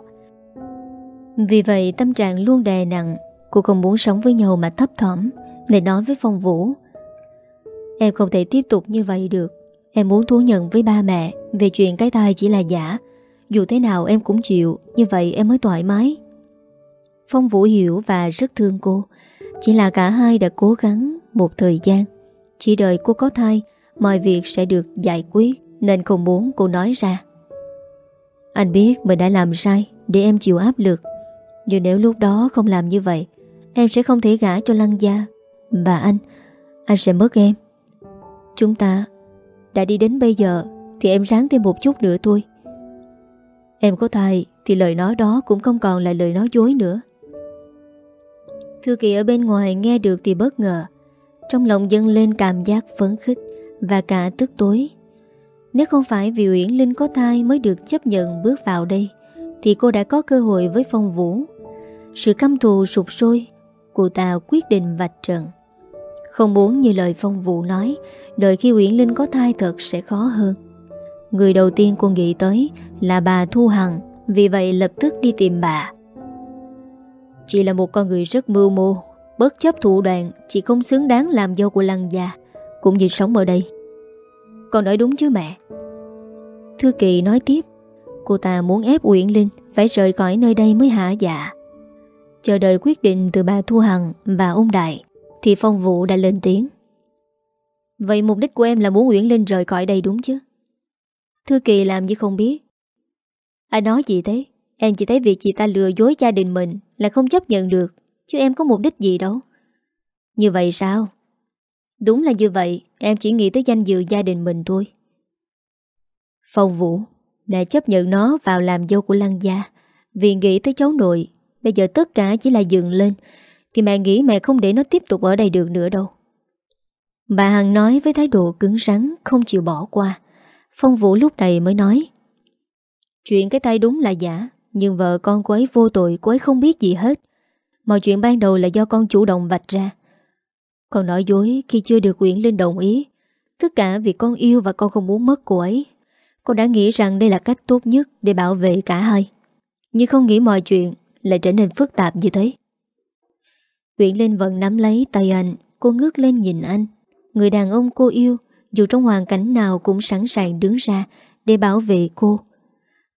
Vì vậy tâm trạng luôn đè nặng Cô không muốn sống với nhau mà thấp thỏm Nên nói với Phong Vũ. Em không thể tiếp tục như vậy được. Em muốn thú nhận với ba mẹ Về chuyện cái tai chỉ là giả. Dù thế nào em cũng chịu, Như vậy em mới thoải mái. Phong Vũ hiểu và rất thương cô. Chỉ là cả hai đã cố gắng Một thời gian. Chỉ đợi cô có thai, Mọi việc sẽ được giải quyết, Nên không muốn cô nói ra. Anh biết mình đã làm sai Để em chịu áp lực. Nhưng nếu lúc đó không làm như vậy Em sẽ không thể gả cho Lăng Gia. Và anh Anh sẽ mất em. Chúng ta đã đi đến bây giờ Thì em ráng thêm một chút nữa thôi. Em có thai Thì lời nói đó cũng không còn là lời nói dối nữa. Thư kỳ ở bên ngoài nghe được thì bất ngờ. Trong lòng dâng lên cảm giác phấn khích Và cả tức tối. Nếu không phải vì Uyển Linh có thai Mới được chấp nhận bước vào đây, Thì cô đã có cơ hội với phong vũ. Sự căm thù sụp sôi Cô ta quyết định vạch trần. Không muốn như lời phong vụ nói Đợi khi Uyển Linh có thai thật sẽ khó hơn. Người đầu tiên cô nghĩ tới Là bà Thu Hằng Vì vậy lập tức đi tìm bà. Chị là một con người rất mưu mô Bất chấp thủ đoạn Chị không xứng đáng làm dâu của lăng già, Cũng như sống ở đây. Con nói đúng chứ mẹ? Thư Kỳ nói tiếp Cô ta muốn ép Uyển Linh Phải rời khỏi nơi đây mới hạ dạ. Chờ đợi quyết định từ bà Thu Hằng Và ông Đại, thì Phong Vũ đã lên tiếng. Vậy mục đích của em là muốn Nguyễn Linh rời khỏi đây đúng chứ? Thư Kỳ làm như không biết. Ai nói gì thế? Em chỉ thấy việc chị ta lừa dối gia đình mình Là không chấp nhận được, Chứ em có mục đích gì đâu. Như vậy sao? Đúng là như vậy, Em chỉ nghĩ tới danh dự gia đình mình thôi. Phong Vũ Mẹ chấp nhận nó vào làm dâu của Lăng Gia, Vì nghĩ tới cháu nội Bây giờ tất cả chỉ là dừng lên. Thì mẹ nghĩ mẹ không để nó tiếp tục ở đây được nữa đâu. Bà Hằng nói với thái độ cứng rắn, Không chịu bỏ qua. Phong Vũ lúc này mới nói, Chuyện cái tay đúng là giả, Nhưng vợ con cô ấy vô tội, Cô ấy không biết gì hết. Mọi chuyện ban đầu là do con chủ động vạch ra. Con nói dối khi chưa được Nguyễn Linh đồng ý. Tất cả vì con yêu và con không muốn mất cô ấy. Con đã nghĩ rằng đây là cách tốt nhất Để bảo vệ cả hai. Nhưng không nghĩ mọi chuyện lại trở nên phức tạp như thế. Nguyễn Linh vẫn nắm lấy tay anh, Cô ngước lên nhìn anh. Người đàn ông cô yêu, Dù trong hoàn cảnh nào cũng sẵn sàng đứng ra Để bảo vệ cô.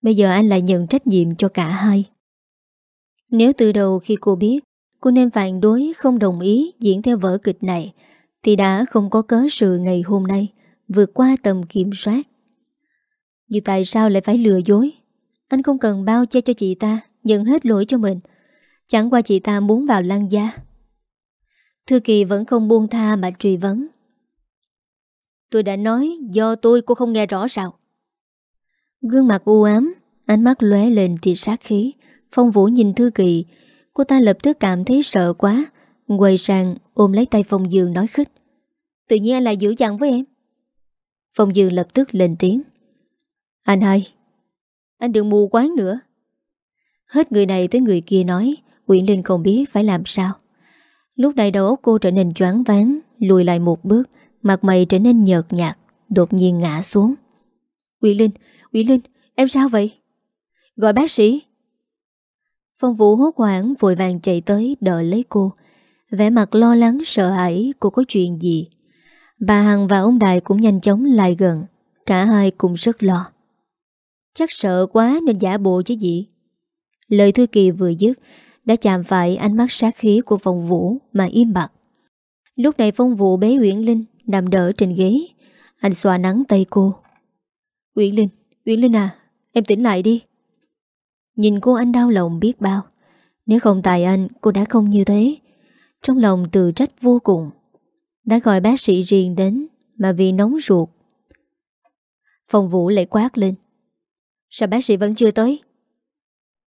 Bây giờ anh lại nhận trách nhiệm cho cả hai. Nếu từ đầu khi cô biết, Cô nên phản đối không đồng ý diễn theo vở kịch này, Thì đã không có cớ sự ngày hôm nay Vượt qua tầm kiểm soát. Nhưng tại sao lại phải lừa dối? Anh không cần bao che cho chị ta. Nhận hết lỗi cho mình. Chẳng qua chị ta muốn vào lăng gia. Thư Kỳ vẫn không buông tha mà truy vấn. Tôi đã nói, do tôi cô không nghe rõ sao? Gương mặt u ám, Ánh mắt lóe lên thì sát khí. Phong Vũ nhìn Thư Kỳ, Cô ta lập tức cảm thấy sợ quá, Quay sang ôm lấy tay Phong Dương nói khích. Tự nhiên anh lại dữ dặn với em. Phong Dương lập tức lên tiếng. Anh hai, Anh đừng mù quán nữa. Hết người này tới người kia nói Quyện Linh không biết phải làm sao. Lúc này đầu óc cô trở nên choáng váng Lùi lại một bước Mặt mày trở nên nhợt nhạt Đột nhiên ngã xuống. Quyện Linh, Quyện Linh, em sao vậy? Gọi bác sĩ. Phong Vũ hốt hoảng vội vàng chạy tới đợi lấy cô. Vẻ mặt lo lắng sợ hãi cô có chuyện gì? Bà Hằng và ông Đại cũng nhanh chóng lại gần Cả hai cùng rất lo. Chắc sợ quá nên giả bộ chứ gì? Lời Thư Kỳ vừa dứt Đã chạm phải ánh mắt sát khí của Phong Vũ Mà im bặt. Lúc này Phong Vũ bế Uyển Linh Nằm đỡ trên ghế. Anh xoa nắng tay cô. Uyển Linh, Uyển Linh à Em tỉnh lại đi. Nhìn cô anh đau lòng biết bao. Nếu không tại anh cô đã không như thế. Trong lòng tự trách vô cùng. Đã gọi bác sĩ riêng đến Mà vì nóng ruột Phong vũ lại quát lên. Sao bác sĩ vẫn chưa tới?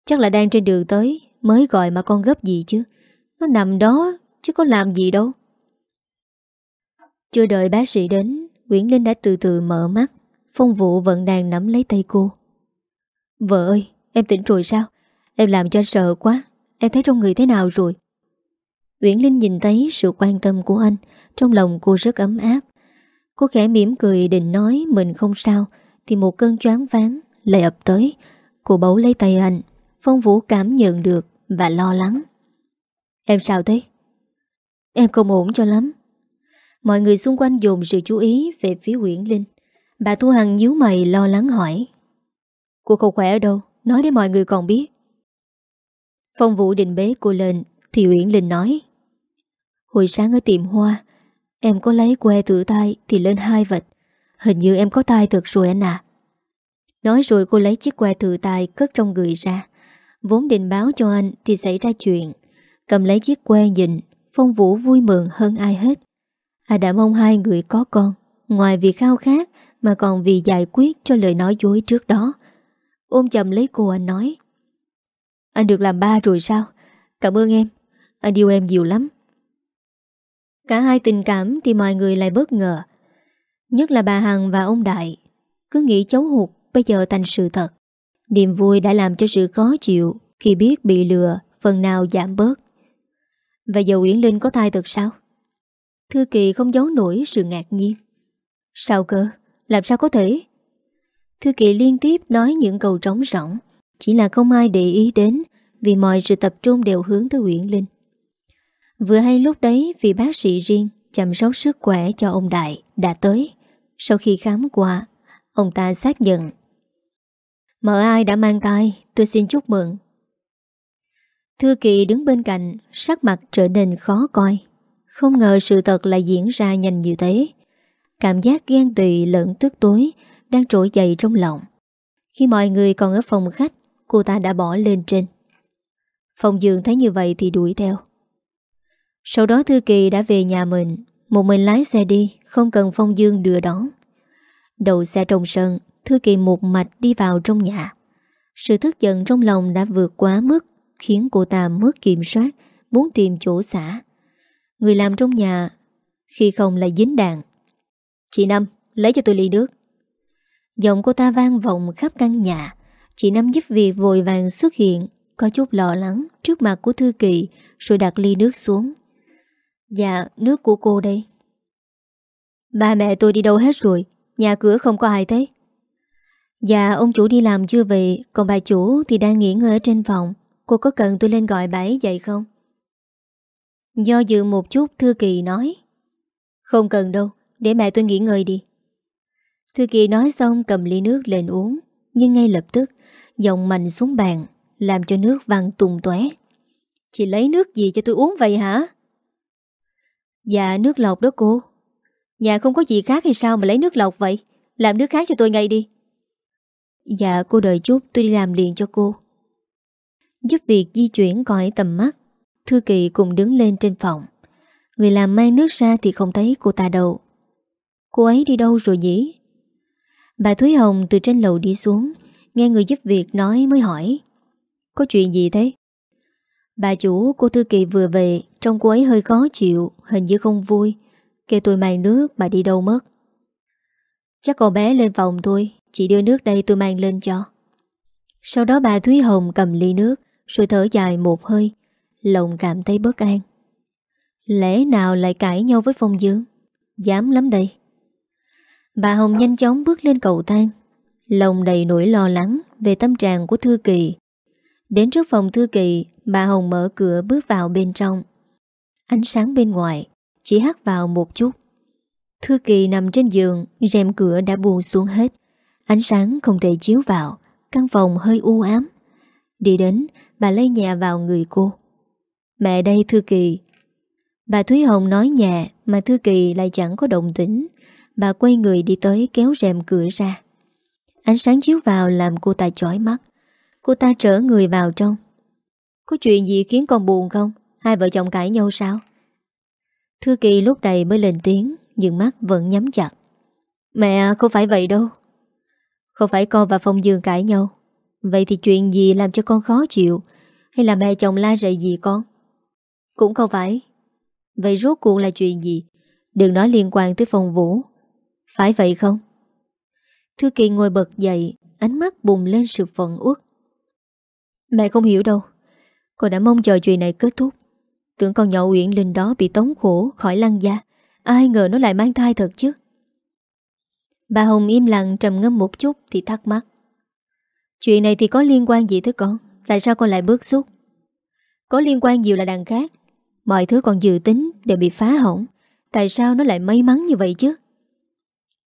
Chắc là đang trên đường tới, Mới gọi mà con gấp gì chứ. Nó nằm đó, chứ có làm gì đâu. Chưa đợi bác sĩ đến, Nguyễn Linh đã từ từ mở mắt. Phong Vũ vẫn đang nắm lấy tay cô. Vợ ơi, Em tỉnh rồi sao? Em làm cho sợ quá. Em thấy trong người thế nào rồi? Nguyễn Linh nhìn thấy sự quan tâm của anh. Trong lòng cô rất ấm áp. Cô khẽ mỉm cười định nói mình không sao, Thì một cơn choáng váng lại ập tới. Cô bấu lấy tay anh. Phong Vũ cảm nhận được Và lo lắng. Em sao thế? Em không ổn cho lắm. Mọi người xung quanh dồn sự chú ý Về phía Nguyễn Linh. Bà Thu Hằng nhíu mày lo lắng hỏi. Cô không khỏe ở đâu, Nói để mọi người còn biết. Phong Vũ định bế cô lên, Thì Uyển Linh nói. Hồi sáng ở tiệm hoa, Em có lấy que thử tay Thì lên hai vật Hình như em có tay thật rồi anh à Nói rồi cô lấy chiếc que thử tay Cất trong người ra. Vốn định báo cho anh thì xảy ra chuyện. Cầm lấy chiếc que nhìn, Phong Vũ vui mừng hơn ai hết. À đã mong hai người có con. Ngoài vì khao khát, Mà còn vì giải quyết cho lời nói dối trước đó. Ôm chầm lấy cô anh nói, Anh được làm ba rồi sao? Cảm ơn em. Anh yêu em nhiều lắm. Cả hai tình cảm thì mọi người lại bất ngờ. Nhất là bà Hằng và ông Đại, Cứ nghĩ cháu hụt Bây giờ thành sự thật. Niềm vui đã làm cho sự khó chịu Khi biết bị lừa Phần nào giảm bớt. Và giờ Uyển Linh có thai thật sao? Thư Kỳ không giấu nổi sự ngạc nhiên. Sao cơ? Làm sao có thể? Thư Kỳ liên tiếp nói những câu trống rỗng. Chỉ là không ai để ý đến Vì mọi sự tập trung đều hướng tới Uyển Linh. Vừa hay lúc đấy Vì bác sĩ riêng chăm sóc sức khỏe cho ông Đại đã tới. Sau khi khám qua, Ông ta xác nhận Mợ ai đã mang tay Tôi xin chúc mừng Thư Kỳ đứng bên cạnh Sắc mặt trở nên khó coi Không ngờ sự thật lại diễn ra nhanh như thế Cảm giác ghen tị lẫn tức tối đang trỗi dậy trong lòng. Khi mọi người còn ở phòng khách, cô ta đã bỏ lên trên. Phòng Dương thấy như vậy thì đuổi theo. Sau đó Thư Kỳ đã về nhà mình, một mình lái xe đi, không cần Phong Dương đưa đón. Đầu xe trong sân, Thư Kỳ một mạch đi vào trong nhà. Sự tức giận trong lòng đã vượt quá mức, khiến cô ta mất kiểm soát, muốn tìm chỗ xả. Người làm trong nhà, khi không là dính đạn. Chị Năm, lấy cho tôi ly nước. Giọng cô ta vang vọng khắp căn nhà Chị Năm giúp việc vội vàng xuất hiện Có chút lo lắng trước mặt của Thư Kỳ Rồi đặt ly nước xuống Dạ nước của cô đây Ba mẹ tôi đi đâu hết rồi Nhà cửa không có ai thế Dạ ông chủ đi làm chưa về, Còn bà chủ thì đang nghỉ ngơi ở trên phòng. Cô có cần tôi lên gọi bà ấy dậy không? Do dự một chút, Thư Kỳ nói. Không cần đâu, Để mẹ tôi nghỉ ngơi đi. Thư Kỳ nói xong, cầm ly nước lên uống. Nhưng ngay lập tức Dòng mạnh xuống bàn, Làm cho nước văng tung tóe. Chị lấy nước gì cho tôi uống vậy hả? Dạ nước lọc đó cô. Nhà không có gì khác hay sao mà lấy nước lọc vậy? Làm nước khác cho tôi ngay đi. Dạ cô đợi chút, tôi đi làm liền cho cô. Giúp việc di chuyển khỏi tầm mắt, Thư Kỳ cùng đứng lên trên phòng. Người làm mang nước ra thì không thấy cô ta đâu. Cô ấy đi đâu rồi nhỉ? Bà Thúy Hồng từ trên lầu đi xuống, Nghe người giúp việc nói mới hỏi. Có chuyện gì thế? Bà chủ cô Thư Kỳ vừa về, Trông cô ấy hơi khó chịu, Hình như không vui. Kêu tôi mang nước, bà đi đâu mất? Chắc con bé lên phòng tôi Chị đưa nước đây tôi mang lên cho. Sau đó bà Thúy Hồng cầm ly nước, Rồi thở dài một hơi, Lòng cảm thấy bất an. Lẽ nào lại cãi nhau với Phong Dương? Dám lắm đây. Bà Hồng nhanh chóng bước lên cầu thang, Lòng đầy nỗi lo lắng Về tâm trạng của Thư Kỳ. Đến trước phòng Thư Kỳ, Bà Hồng mở cửa bước vào bên trong. Ánh sáng bên ngoài, Chỉ hắt vào một chút. Thư Kỳ nằm trên giường, rèm cửa đã buồn xuống hết. Ánh sáng không thể chiếu vào, Căn phòng hơi u ám. Đi đến, bà lấy nhẹ vào người cô. Mẹ đây, Thư Kỳ. Bà Thúy Hồng nói nhẹ, Mà Thư Kỳ lại chẳng có động tĩnh. Bà quay người đi tới kéo rèm cửa ra. Ánh sáng chiếu vào làm cô ta chói mắt. Cô ta trở người vào trong. Có chuyện gì khiến con buồn không? Hai vợ chồng cãi nhau sao? Thư Kỳ lúc này mới lên tiếng, Nhưng mắt vẫn nhắm chặt. Mẹ, không phải vậy đâu. Không phải con và Phong Dương cãi nhau. Vậy thì chuyện gì làm cho con khó chịu? Hay là mẹ chồng la rầy gì con? Cũng không phải. Vậy rốt cuộc là chuyện gì? Đừng nói liên quan tới phòng vũ. Phải vậy không? Thư Kỳ ngồi bật dậy, Ánh mắt bùng lên sự phận uất. Mẹ không hiểu đâu. Con đã mong chờ chuyện này kết thúc. Tưởng con nhỏ Uyển Linh đó bị tống khổ Khỏi lăng gia. Ai ngờ nó lại mang thai thật chứ? Bà Hồng im lặng trầm ngâm một chút Thì thắc mắc. Chuyện này thì có liên quan gì tới con? Tại sao con lại bước xúc Có liên quan nhiều là đằng khác. Mọi thứ còn dự tính đều bị phá hỏng. Tại sao nó lại may mắn như vậy chứ?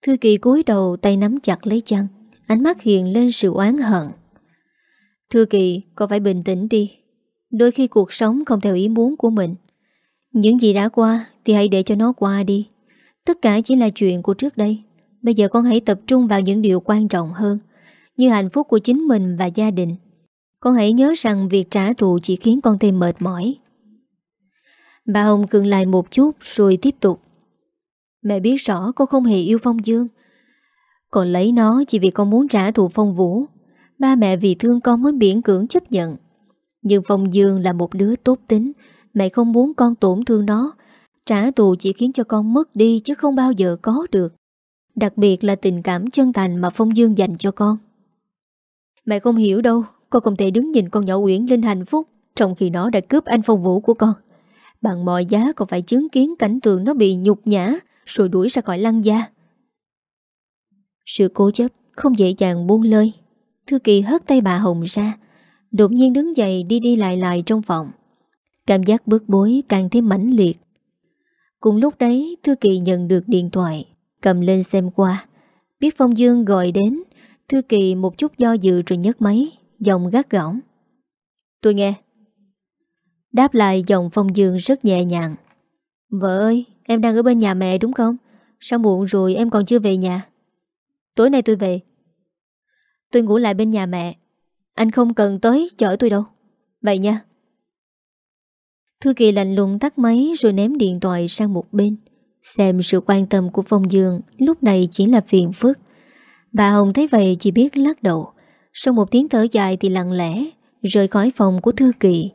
Thư kỳ cúi đầu tay nắm chặt lấy chăn. Ánh mắt hiện lên sự oán hận. Thư kỳ, Con phải bình tĩnh đi. Đôi khi cuộc sống không theo ý muốn của mình. Những gì đã qua Thì hãy để cho nó qua đi. Tất cả chỉ là chuyện của trước đây. Bây giờ con hãy tập trung vào những điều quan trọng hơn, Như hạnh phúc của chính mình và gia đình. Con hãy nhớ rằng việc trả thù chỉ khiến con thêm mệt mỏi. Bà Hồng cường lại một chút rồi tiếp tục. Mẹ biết rõ con không hề yêu Phong Dương. Còn lấy nó chỉ vì con muốn trả thù Phong Vũ. Ba mẹ vì thương con mới biển cưỡng chấp nhận. Nhưng Phong Dương là một đứa tốt tính. Mẹ không muốn con tổn thương nó. Trả thù chỉ khiến cho con mất đi Chứ không bao giờ có được. Đặc biệt là tình cảm chân thành Mà Phong Dương dành cho con. Mẹ không hiểu đâu, Con không thể đứng nhìn con nhỏ Uyển Linh hạnh phúc Trong khi nó đã cướp anh Phong Vũ của con. Bằng mọi giá còn phải chứng kiến cảnh tượng nó bị nhục nhã Rồi đuổi ra khỏi lăng gia. Sự cố chấp không dễ dàng buông lơi. Thư Kỳ hất tay bà Hồng ra, Đột nhiên đứng dậy đi đi lại lại trong phòng. Cảm giác bước bối càng thêm mãnh liệt. Cùng lúc đấy, Thư Kỳ nhận được điện thoại. Cầm lên xem qua. Biết Phong Dương gọi đến, Thư Kỳ một chút do dự rồi nhấc máy, Giọng gắt gỏng. Tôi nghe. Đáp lại giọng Phong Dương rất nhẹ nhàng. Vợ ơi, Em đang ở bên nhà mẹ đúng không? Sao muộn rồi em còn chưa về nhà? Tối nay tôi về. Tôi ngủ lại bên nhà mẹ. Anh không cần tới chở tôi đâu. Vậy nha. Thư Kỳ lạnh lùng tắt máy Rồi ném điện thoại sang một bên. Xem sự quan tâm của Phong Dương, Lúc này chỉ là phiền phức. Bà Hồng thấy vậy chỉ biết lắc đầu. Sau một tiếng thở dài thì lặng lẽ, Rời khỏi phòng của Thư Kỳ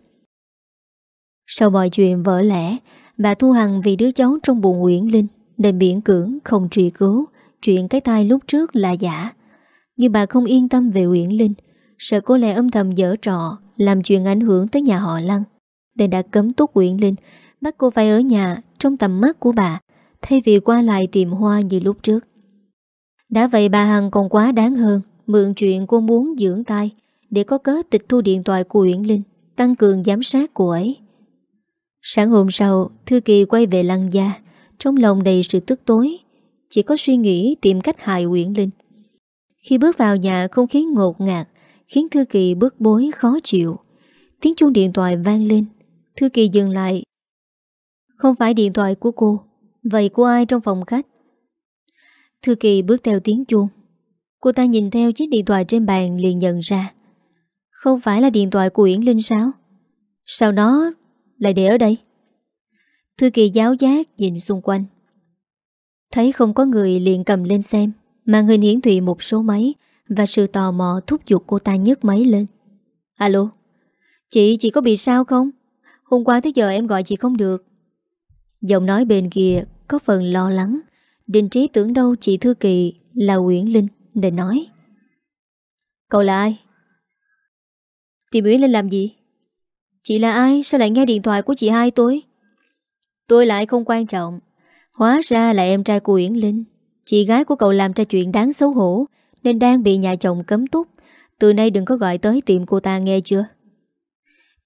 sau mọi chuyện vỡ lẽ, Bà Thu Hằng vì đứa cháu trong bụng Nguyễn Linh Nên biển cưỡng không truy cứu. Chuyện cái tai lúc trước là giả. Nhưng bà không yên tâm về Nguyễn Linh. Sợ cô lẽ âm thầm dở trọ Làm chuyện ảnh hưởng tới nhà họ Lăng. Nên đã cấm Túc Uyển Linh. Bắt cô phải ở nhà trong tầm mắt của bà. Thay vì qua lại tìm hoa như lúc trước. Đã vậy bà Hằng còn quá đáng hơn, Mượn chuyện cô muốn dưỡng tay Để có cớ tịch thu điện thoại của Uyển Linh, Tăng cường giám sát cô ấy. Sáng hôm sau, Thư Kỳ quay về Lăng Gia, Trong lòng đầy sự tức tối, Chỉ có suy nghĩ tìm cách hại Uyển Linh. Khi bước vào nhà, không khí ngột ngạt, Khiến Thư Kỳ bước bối khó chịu. Tiếng chuông điện thoại vang lên, Thư Kỳ dừng lại. Không phải điện thoại của cô Vậy của ai trong phòng khách? Thư Kỳ bước theo tiếng chuông. Cô ta nhìn theo chiếc điện thoại trên bàn liền nhận ra. Không phải là điện thoại của Yến Linh sao? Sao nó lại để ở đây? Thư Kỳ giáo giác nhìn xung quanh. Thấy không có người liền cầm lên xem Mà người hiển thị một số máy Và sự tò mò thúc giục cô ta nhấc máy lên. Alo Chị, chị có bị sao không? Hôm qua tới giờ em gọi chị không được. Giọng nói bên kia có phần lo lắng Đình trí tưởng đâu chị Thư Kỳ là Nguyễn Linh để nói Cậu là ai? Tìm Nguyễn Linh làm gì? Chị là ai? Sao lại nghe điện thoại của chị hai tôi? Tôi lại không quan trọng Hóa ra là em trai của Uyển Linh Chị gái của cậu làm ra chuyện đáng xấu hổ, Nên đang bị nhà chồng cấm túc Từ nay đừng có gọi tới tiệm cô ta nghe chưa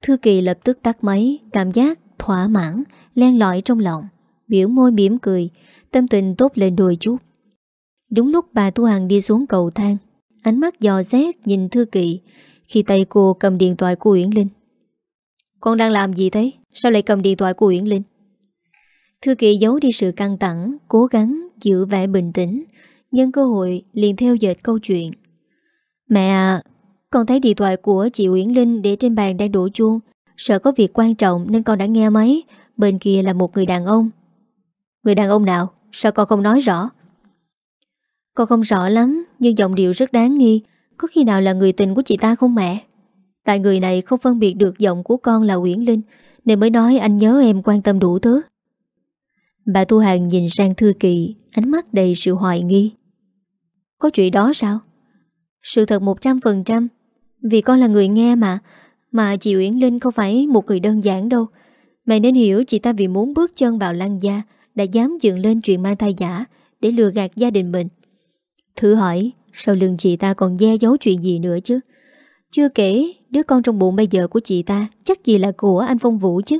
Thư Kỳ lập tức tắt máy, Cảm giác thỏa mãn, Len lỏi trong lòng Biểu môi mỉm cười, Tâm tình tốt lên đôi chút. Đúng lúc bà Tu Hằng đi xuống cầu thang, Ánh mắt dò xét nhìn Thư Kỵ. Khi tay cô cầm điện thoại của Uyển Linh. Con đang làm gì thế? Sao lại cầm điện thoại của Uyển Linh? Thư Kỵ giấu đi sự căng thẳng, Cố gắng giữ vẻ bình tĩnh, Nhân cơ hội liền theo dệt câu chuyện. Mẹ à Con thấy điện thoại của chị Uyển Linh Để trên bàn đang đổ chuông, Sợ có việc quan trọng nên con đã nghe máy, Bên kia là một người đàn ông Người đàn ông nào? Sao con không nói rõ? Con không rõ lắm, Nhưng giọng điệu rất đáng nghi. Có khi nào là người tình của chị ta không mẹ? Tại người này không phân biệt được giọng của con là Uyển Linh, Nên mới nói anh nhớ em quan tâm đủ thứ. Bà thu Hàng nhìn sang Thư Kỳ, Ánh mắt đầy sự hoài nghi. Có chuyện đó sao? Sự thật 100% Vì con là người nghe mà Mà chị Uyển Linh không phải một người đơn giản đâu. Mẹ nên hiểu chị ta vì muốn bước chân vào lăng gia đã dám dựng lên chuyện mang thai giả Để lừa gạt gia đình mình. Thử hỏi, Sau lưng chị ta còn che giấu chuyện gì nữa chứ? Chưa kể, Đứa con trong bụng bây giờ của chị ta Chắc gì là của anh Phong Vũ chứ?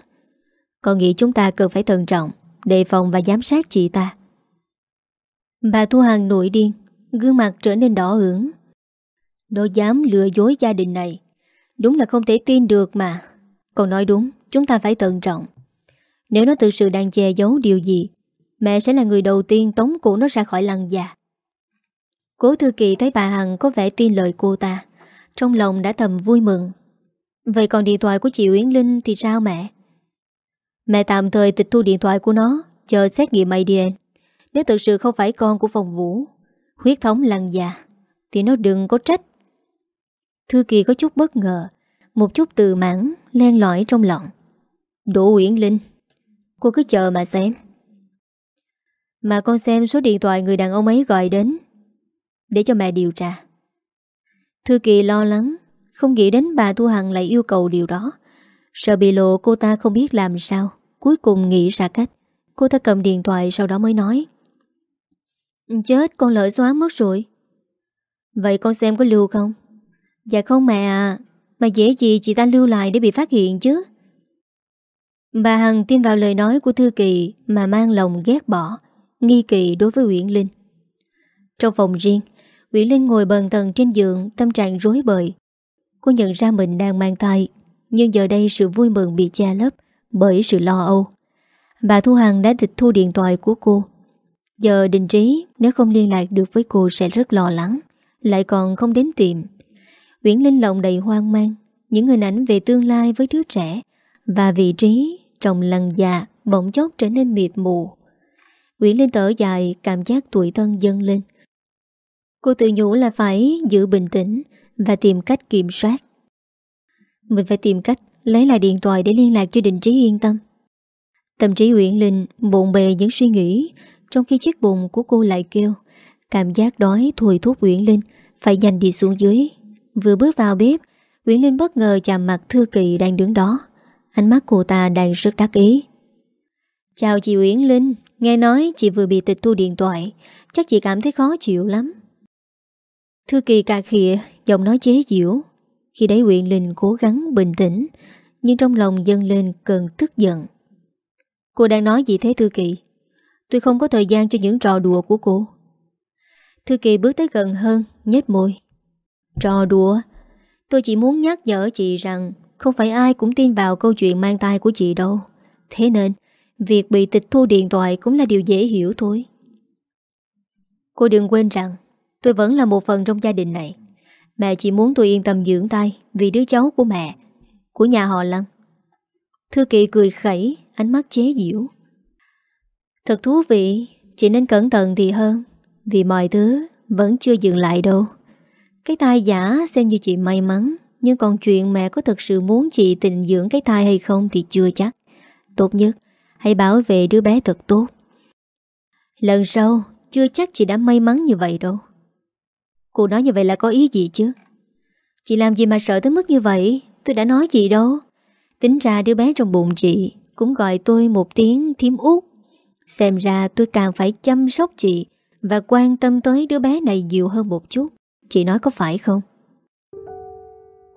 Con nghĩ chúng ta cần phải thận trọng, Đề phòng và giám sát chị ta. Bà Thu Hằng nổi điên, Gương mặt trở nên đỏ ửng. Nó dám lừa dối gia đình này, Đúng là không thể tin được mà. Còn nói đúng, Chúng ta phải thận trọng. Nếu nó thực sự đang che giấu điều gì, Mẹ sẽ là người đầu tiên tống cổ nó ra khỏi lăng già. Cố thư kỳ thấy bà Hằng có vẻ tin lời cô ta, Trong lòng đã thầm vui mừng. Vậy còn điện thoại của chị Uyển Linh thì sao mẹ? Mẹ tạm thời tịch thu điện thoại của nó, Chờ xét nghiệm ADN Nếu thực sự không phải con của phòng vũ, Huyết thống lăng già, Thì nó đừng có trách. Thư Kỳ có chút bất ngờ, Một chút từ mãn, len lỏi trong lòng. Đỗ Uyển Linh. Cô cứ chờ mà xem. Mà con xem số điện thoại người đàn ông ấy gọi đến, Để cho mẹ điều tra. Thư Kỳ lo lắng, Không nghĩ đến bà Thu Hằng lại yêu cầu điều đó. Sợ bị lộ, cô ta không biết làm sao. Cuối cùng nghĩ ra cách. Cô ta cầm điện thoại sau đó mới nói. Chết, con lỡ xóa mất rồi. Vậy con xem có lưu không? Dạ không mẹ à Mà dễ gì chị ta lưu lại để bị phát hiện chứ? Bà Hằng tin vào lời nói của Thư Kỳ Mà mang lòng ghét bỏ, Nghi kỳ đối với Uyển Linh. Trong phòng riêng, Uyển Linh ngồi bần thần trên giường, Tâm trạng rối bời. Cô nhận ra mình đang mang thai, Nhưng giờ đây sự vui mừng bị che lấp Bởi sự lo âu. Bà Thu Hằng đã tịch thu điện thoại của cô. Giờ đình trí, Nếu không liên lạc được với cô sẽ rất lo lắng, Lại còn không đến tìm. Uyển Linh lòng đầy hoang mang, Những hình ảnh về tương lai với đứa trẻ Và vị trí trong lăng già Bỗng chốc trở nên mịt mù. Nguyễn Linh thở dài, Cảm giác tuổi thân dâng lên. Cô tự nhủ là phải giữ bình tĩnh Và tìm cách kiểm soát. Mình phải tìm cách Lấy lại điện thoại để liên lạc cho Đình Trí yên tâm. Tâm trí Uyển Linh bộn bề những suy nghĩ, Trong khi chiếc bụng của cô lại kêu. Cảm giác đói thùi thuốc Uyển Linh, Phải nhanh đi xuống dưới. Vừa bước vào bếp, Nguyễn Linh bất ngờ chạm mặt Thư Kỳ đang đứng đó. Ánh mắt cô ta đang rất đắc ý. Chào chị Uyển Linh, Nghe nói chị vừa bị tịch thu điện thoại, Chắc chị cảm thấy khó chịu lắm. Thư Kỳ cà khịa, Giọng nói chế giễu. Khi đấy Uyển Linh cố gắng bình tĩnh, Nhưng trong lòng dâng lên cơn tức giận. Cô đang nói gì thế Thư Kỳ? Tôi không có thời gian cho những trò đùa của cô. Thư Kỳ bước tới gần hơn, nhếch môi. Trò đùa? Tôi chỉ muốn nhắc nhở chị rằng không phải ai cũng tin vào câu chuyện mang tai của chị đâu. Thế nên, Việc bị tịch thu điện thoại cũng là điều dễ hiểu thôi. Cô đừng quên rằng, Tôi vẫn là một phần trong gia đình này. Mẹ chỉ muốn tôi yên tâm dưỡng tay Vì đứa cháu của mẹ, Của nhà họ Lăng. Thư Kỳ cười khẩy, Ánh mắt chế diễu Thật thú vị, Chị nên cẩn thận thì hơn, Vì mọi thứ vẫn chưa dừng lại đâu. Cái tai giả xem như chị may mắn. Nhưng còn chuyện mẹ có thật sự muốn chị tình dưỡng cái thai hay không Thì chưa chắc. Tốt nhất, Hãy bảo vệ đứa bé thật tốt. Lần sau, Chưa chắc chị đã may mắn như vậy đâu. Cô nói như vậy là có ý gì chứ? Chị làm gì mà sợ tới mức như vậy? Tôi đã nói gì đâu. Tính ra đứa bé trong bụng chị Cũng gọi tôi một tiếng thiếm út. Xem ra tôi càng phải chăm sóc chị Và quan tâm tới đứa bé này nhiều hơn một chút. Chị nói có phải không?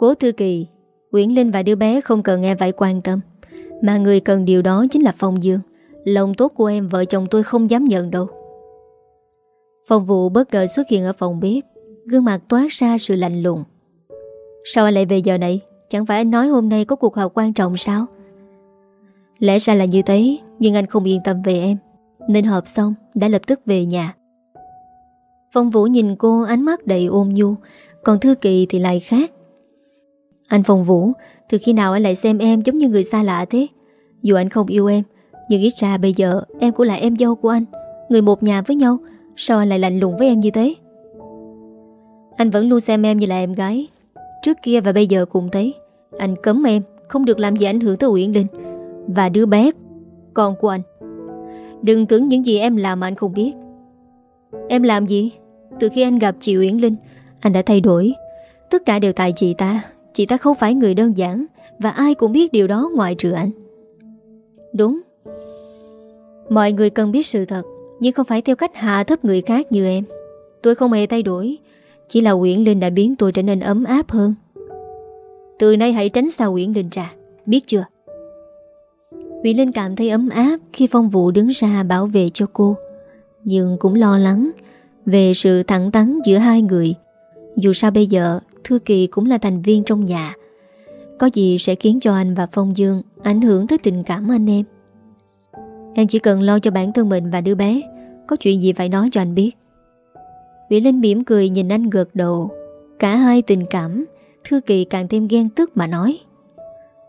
Cố Thư Kỳ, Nguyễn Linh và đứa bé không cần em phải quan tâm. Mà người cần điều đó chính là Phong Dương. Lòng tốt của em, vợ chồng tôi không dám nhận đâu. Phong vụ bất ngờ xuất hiện ở phòng bếp. Gương mặt toát ra sự lạnh lùng. Sao anh lại về giờ này? Chẳng phải anh nói hôm nay có cuộc họp quan trọng sao? Lẽ ra là như thế, Nhưng anh không yên tâm về em. Nên họp xong, đã lập tức về nhà. Phong Vũ nhìn cô, ánh mắt đầy ôm nhu. Còn Thư Kỳ thì lại khác. Anh Phong Vũ, Từ khi nào anh lại xem em giống như người xa lạ thế? Dù anh không yêu em, Nhưng ít ra bây giờ em cũng là em dâu của anh, Người một nhà với nhau, Sao anh lại lạnh lùng với em như thế? Anh vẫn luôn xem em như là em gái. Trước kia và bây giờ cũng thấy Anh cấm em, Không được làm gì ảnh hưởng tới Uyển Linh Và đứa bé Con của anh. Đừng tưởng những gì em làm mà anh không biết. Em làm gì? Từ khi anh gặp chị Uyển Linh, Anh đã thay đổi. Tất cả đều tại chị ta. Chị ta không phải người đơn giản, Và ai cũng biết điều đó ngoại trừ anh. Đúng. Mọi người cần biết sự thật, Nhưng không phải theo cách hạ thấp người khác như em. Tôi không hề thay đổi, Chỉ là Nguyễn Linh đã biến tôi trở nên ấm áp hơn. Từ nay hãy tránh xa Nguyễn Linh ra, Biết chưa? Nguyễn Linh cảm thấy ấm áp Khi phong vụ đứng ra bảo vệ cho cô, Nhưng cũng lo lắng Về sự thẳng tắn giữa hai người. Dù sao bây giờ Thư Kỳ cũng là thành viên trong nhà. Có gì sẽ khiến cho anh và Phong Dương Ảnh hưởng tới tình cảm anh em? Em chỉ cần lo cho bản thân mình và đứa bé. Có chuyện gì phải nói cho anh biết. Vĩ Linh mỉm cười nhìn anh gật đầu. Cả hai tình cảm, Thư Kỳ càng thêm ghen tức mà nói.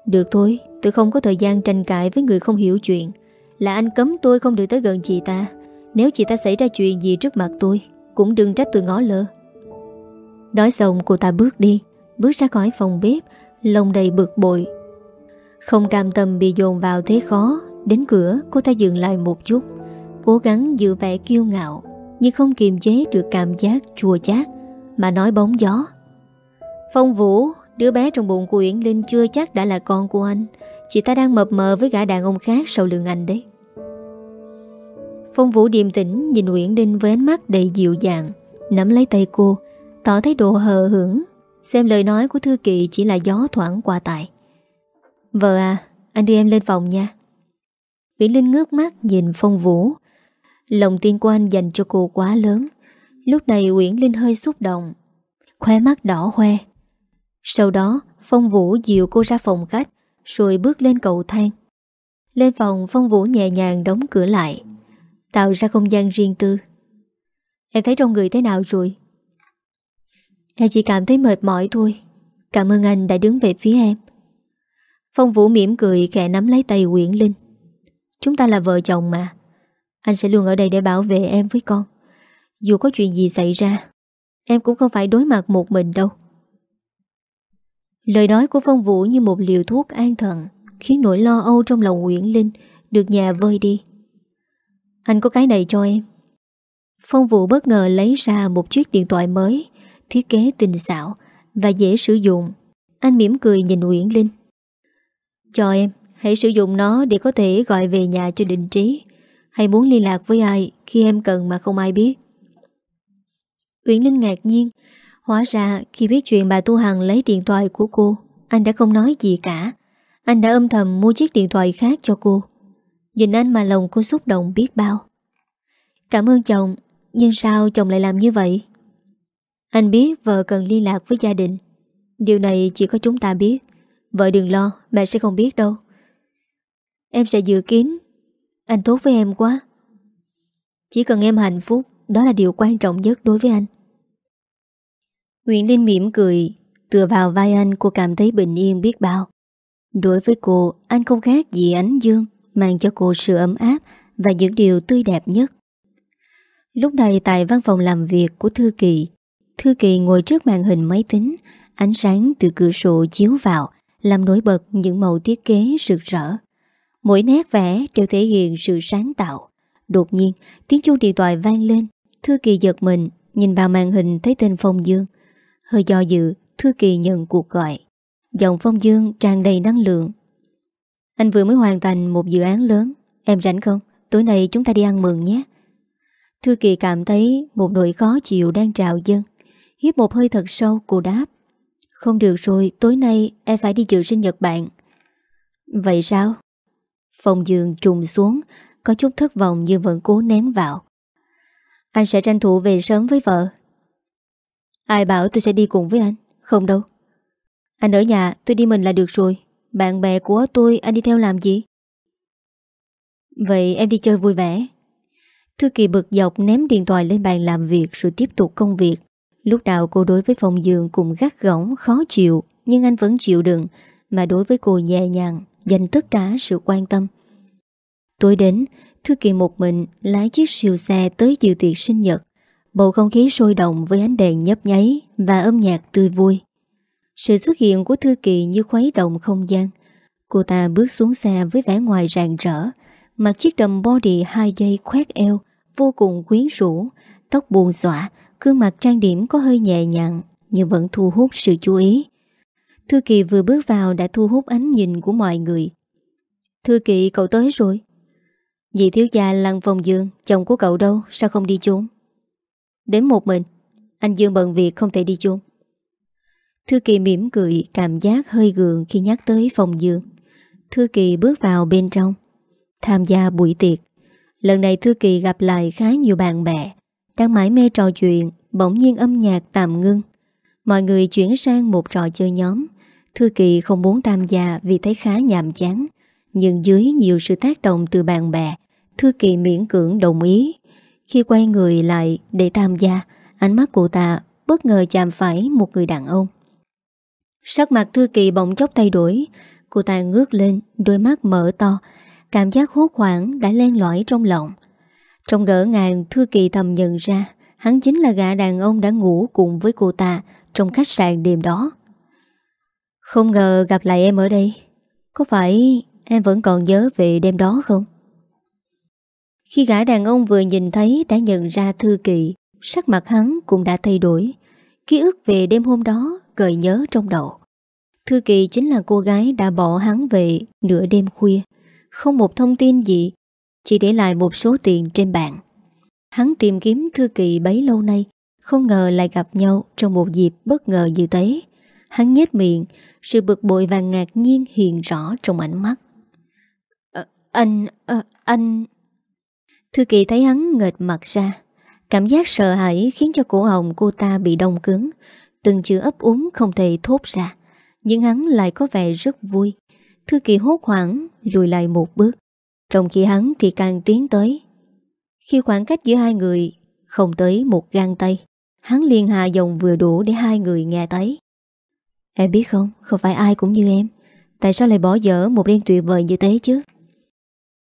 Được thôi, Tôi không có thời gian tranh cãi với người không hiểu chuyện. Là anh cấm tôi không được tới gần chị ta. Nếu chị ta xảy ra chuyện gì trước mặt tôi, Cũng đừng trách tôi ngó lơ. Nói xong cô ta bước đi, Bước ra khỏi phòng bếp Lòng đầy bực bội. Không cam tâm bị dồn vào thế khó, Đến cửa cô ta dừng lại một chút, Cố gắng giữ vẻ kiêu ngạo, Nhưng không kiềm chế được cảm giác chua chát, Mà nói bóng gió. Phong Vũ, Đứa bé trong bụng của Uyển Linh chưa chắc đã là con của anh, Chị ta đang mập mờ với gã đàn ông khác sau lưng anh đấy. Phong Vũ điềm tĩnh nhìn Uyển Linh với ánh mắt đầy dịu dàng, Nắm lấy tay cô Tỏ thái độ hờ hững. Xem lời nói của Thư Kỳ chỉ là gió thoảng qua tại Vợ à Anh đưa em lên phòng nha. Uyển Linh ngước mắt nhìn Phong Vũ. Lòng tin của anh dành cho cô quá lớn. Lúc này Uyển Linh hơi xúc động. Khoe mắt đỏ hoe. Sau đó, Phong Vũ dìu cô ra phòng khách, Rồi bước lên cầu thang. Lên phòng, Phong Vũ nhẹ nhàng đóng cửa lại. Tạo ra không gian riêng tư. Em thấy trong người thế nào rồi? Em chỉ cảm thấy mệt mỏi thôi. Cảm ơn anh đã đứng về phía em. Phong Vũ mỉm cười, khẽ nắm lấy tay Nguyễn Linh. Chúng ta là vợ chồng mà. Anh sẽ luôn ở đây để bảo vệ em với con. Dù có chuyện gì xảy ra, Em cũng không phải đối mặt một mình đâu. Lời nói của Phong Vũ như một liều thuốc an thần, Khiến nỗi lo âu trong lòng Nguyễn Linh Được nhà vơi đi. Anh có cái này cho em. Phong Vũ bất ngờ lấy ra một chiếc điện thoại mới Thiết kế tinh xảo và dễ sử dụng. Anh mỉm cười nhìn Uyển Linh. Cho em, hãy sử dụng nó để có thể gọi về nhà cho định trí. Hay muốn liên lạc với ai khi em cần mà không ai biết. Uyển Linh ngạc nhiên. Hóa ra khi biết chuyện bà Tu Hằng lấy điện thoại của cô, anh đã không nói gì cả. Anh đã âm thầm mua chiếc điện thoại khác cho cô. Nhìn anh mà lòng cô xúc động biết bao. Cảm ơn chồng, nhưng sao chồng lại làm như vậy? Anh biết vợ cần liên lạc với gia đình. Điều này chỉ có chúng ta biết. Vợ đừng lo, mẹ sẽ không biết đâu. Em sẽ dự kiến. Anh tốt với em quá. Chỉ cần em hạnh phúc, đó là điều quan trọng nhất đối với anh. Nguyễn Linh mỉm cười, tựa vào vai anh cô cảm thấy bình yên biết bao. Đối với cô, anh không khác gì ánh dương, mang cho cô sự ấm áp và những điều tươi đẹp nhất. Lúc này tại văn phòng làm việc của Thư Kỳ, Thư Kỳ ngồi trước màn hình máy tính, ánh sáng từ cửa sổ chiếu vào, làm nổi bật những màu thiết kế rực rỡ. Mỗi nét vẽ đều thể hiện sự sáng tạo. Đột nhiên, tiếng chuông điện thoại vang lên. Thư Kỳ giật mình, nhìn vào màn hình thấy tên Phong Dương. Hơi do dự, Thư Kỳ nhận cuộc gọi. Giọng Phong Dương tràn đầy năng lượng. Anh vừa mới hoàn thành một dự án lớn. Em rảnh không? Tối nay chúng ta đi ăn mừng nhé. Thư Kỳ cảm thấy một nỗi khó chịu đang trào dâng. Hiếp một hơi thật sâu, cô đáp. Không được rồi, tối nay em phải đi dự sinh nhật bạn. Vậy sao? Phòng giường trùng xuống, có chút thất vọng nhưng vẫn cố nén vào. Anh sẽ tranh thủ về sớm với vợ. Ai bảo tôi sẽ đi cùng với anh? Không đâu. Anh ở nhà, tôi đi mình là được rồi. Bạn bè của tôi, anh đi theo làm gì? Vậy em đi chơi vui vẻ. Thư Kỳ bực dọc ném điện thoại lên bàn làm việc rồi tiếp tục công việc. Lúc nào cô đối với phòng giường cũng gắt gỏng, khó chịu, nhưng anh vẫn chịu đựng, mà đối với cô nhẹ nhàng, dành tất cả sự quan tâm. Tối đến, Thư Kỳ một mình lái chiếc siêu xe tới dự tiệc sinh nhật. Bầu không khí sôi động với ánh đèn nhấp nháy và âm nhạc tươi vui. Sự xuất hiện của Thư Kỳ như khuấy động không gian. Cô ta bước xuống xe với vẻ ngoài rạng rỡ, mặc chiếc đầm body hai dây khoét eo, vô cùng quyến rũ, tóc buồn xỏa, gương mặt trang điểm có hơi nhẹ nhàng nhưng vẫn thu hút sự chú ý. Thư Kỳ vừa bước vào đã thu hút ánh nhìn của mọi người. Thư Kỳ cậu tới rồi. Dì thiếu gia lăng vòng dương, chồng của cậu đâu, sao không đi chung? Đến một mình, anh Dương bận việc không thể đi chung. Thư Kỳ mỉm cười, cảm giác hơi gượng khi nhắc tới phòng dương. Thư Kỳ bước vào bên trong, tham gia buổi tiệc. Lần này Thư Kỳ gặp lại khá nhiều bạn bè, đang mãi mê trò chuyện, bỗng nhiên âm nhạc tạm ngưng. Mọi người chuyển sang một trò chơi nhóm. Thư Kỳ không muốn tham gia vì thấy khá nhàm chán. Nhưng dưới nhiều sự tác động từ bạn bè, Thư Kỳ miễn cưỡng đồng ý. Khi quay người lại để tham gia, ánh mắt của ta bất ngờ chạm phải một người đàn ông. Sắc mặt Thư Kỳ bỗng chốc thay đổi, cô ta ngước lên, đôi mắt mở to, cảm giác hốt hoảng đã len lỏi trong lòng. Trong gỡ ngàn Thư Kỳ thầm nhận ra, Hắn chính là gã đàn ông đã ngủ cùng với cô ta Trong khách sạn đêm đó. Không ngờ gặp lại em ở đây, Có phải em vẫn còn nhớ về đêm đó không? Khi gã đàn ông vừa nhìn thấy đã nhận ra Thư Kỳ, Sắc mặt hắn cũng đã thay đổi. Ký ức về đêm hôm đó gợi nhớ trong đầu. Thư Kỳ chính là cô gái đã bỏ hắn về nửa đêm khuya. Không một thông tin gì chỉ để lại một số tiền trên bàn Hắn tìm kiếm Thư Kỳ bấy lâu nay Không ngờ lại gặp nhau Trong một dịp bất ngờ như thế. Hắn nhếch miệng Sự bực bội và ngạc nhiên hiện rõ trong ánh mắt. À, Anh... À, anh... Thư Kỳ thấy hắn nghệt mặt ra. Cảm giác sợ hãi khiến cho cổ họng cô ta bị đông cứng Từng chữ ấp úng không thể thốt ra Nhưng hắn lại có vẻ rất vui. Thư Kỳ hốt hoảng lùi lại một bước trong khi hắn thì càng tiến tới. Khi khoảng cách giữa hai người Không tới một gang tay Hắn liền hạ dòng vừa đủ để hai người nghe thấy. Em biết không Không phải ai cũng như em. Tại sao lại bỏ dở một đêm tuyệt vời như thế chứ?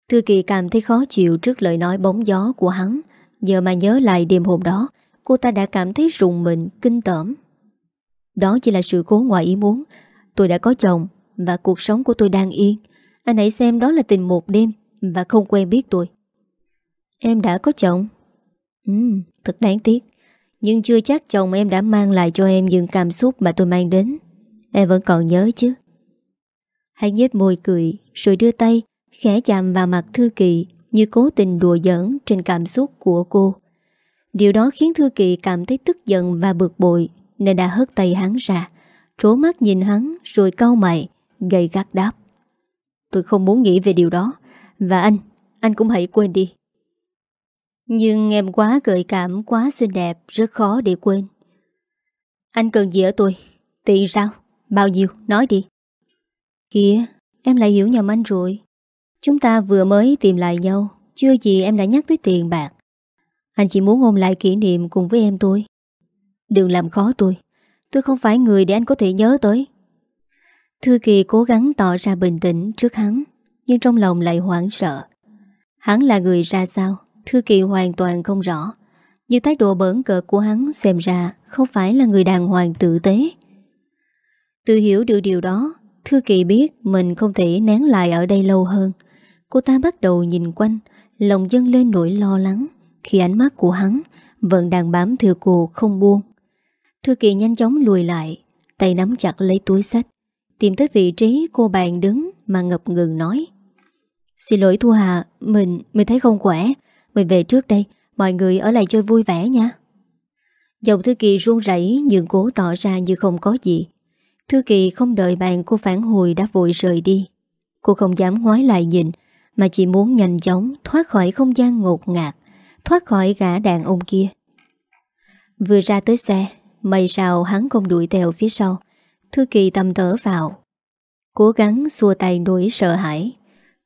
Thư Kỳ cảm thấy khó chịu Trước lời nói bóng gió của hắn. Giờ mà nhớ lại đêm hôm đó Cô ta đã cảm thấy rùng mình, kinh tởm. Đó chỉ là sự cố ngoài ý muốn. Tôi đã có chồng Và cuộc sống của tôi đang yên. Anh hãy xem đó là tình một đêm và không quen biết tôi. Em đã có chồng? Ừ, thật đáng tiếc. Nhưng chưa chắc chồng em đã mang lại cho em những cảm xúc mà tôi mang đến. Em vẫn còn nhớ chứ. Hãy nhếch môi cười Rồi đưa tay Khẽ chạm vào mặt Thư Kỳ Như cố tình đùa giỡn trên cảm xúc của cô. Điều đó khiến Thư Kỳ cảm thấy tức giận và bực bội Nên đã hất tay hắn ra Trố mắt nhìn hắn Rồi cau mày gây gắt đáp. Tôi không muốn nghĩ về điều đó. Và anh, anh cũng hãy quên đi. Nhưng em quá gợi cảm Quá xinh đẹp, rất khó để quên. Anh cần gì ở tôi? Tiền sao, bao nhiêu, nói đi. Kìa, em lại hiểu nhầm anh rồi. Chúng ta vừa mới tìm lại nhau Chưa gì em đã nhắc tới tiền bạc. Anh chỉ muốn ôm lại kỷ niệm cùng với em tôi Đừng làm khó tôi. Tôi không phải người để anh có thể nhớ tới. Thư Kỳ cố gắng tỏ ra bình tĩnh trước hắn. Nhưng trong lòng lại hoảng sợ. Hắn là người ra sao? Thư Kỳ hoàn toàn không rõ. Như thái độ bỡn cợt của hắn xem ra Không phải là người đàng hoàng tử tế. Tự hiểu được điều đó, Thư Kỳ biết mình không thể nén lại ở đây lâu hơn. Cô ta bắt đầu nhìn quanh, Lòng dâng lên nỗi lo lắng Khi ánh mắt của hắn Vẫn đang bám thừa cô không buông. Thư Kỳ nhanh chóng lùi lại, Tay nắm chặt lấy túi sách, Tìm tới vị trí cô bạn đứng Mà ngập ngừng nói. Xin lỗi Thu Hà, Mình mình thấy không khỏe. Mình về trước đây, Mọi người ở lại chơi vui vẻ nha. Dòng Thư Kỳ run rẩy Nhưng cố tỏ ra như không có gì. Thư Kỳ không đợi bạn cô phản hồi Đã vội rời đi. Cô không dám ngoái lại nhìn, Mà chỉ muốn nhanh chóng thoát khỏi không gian ngột ngạt, Thoát khỏi gã đàn ông kia. Vừa ra tới xe, May sao hắn không đuổi theo phía sau. Thư Kỳ tầm thở vào, Cố gắng xua tay nỗi sợ hãi.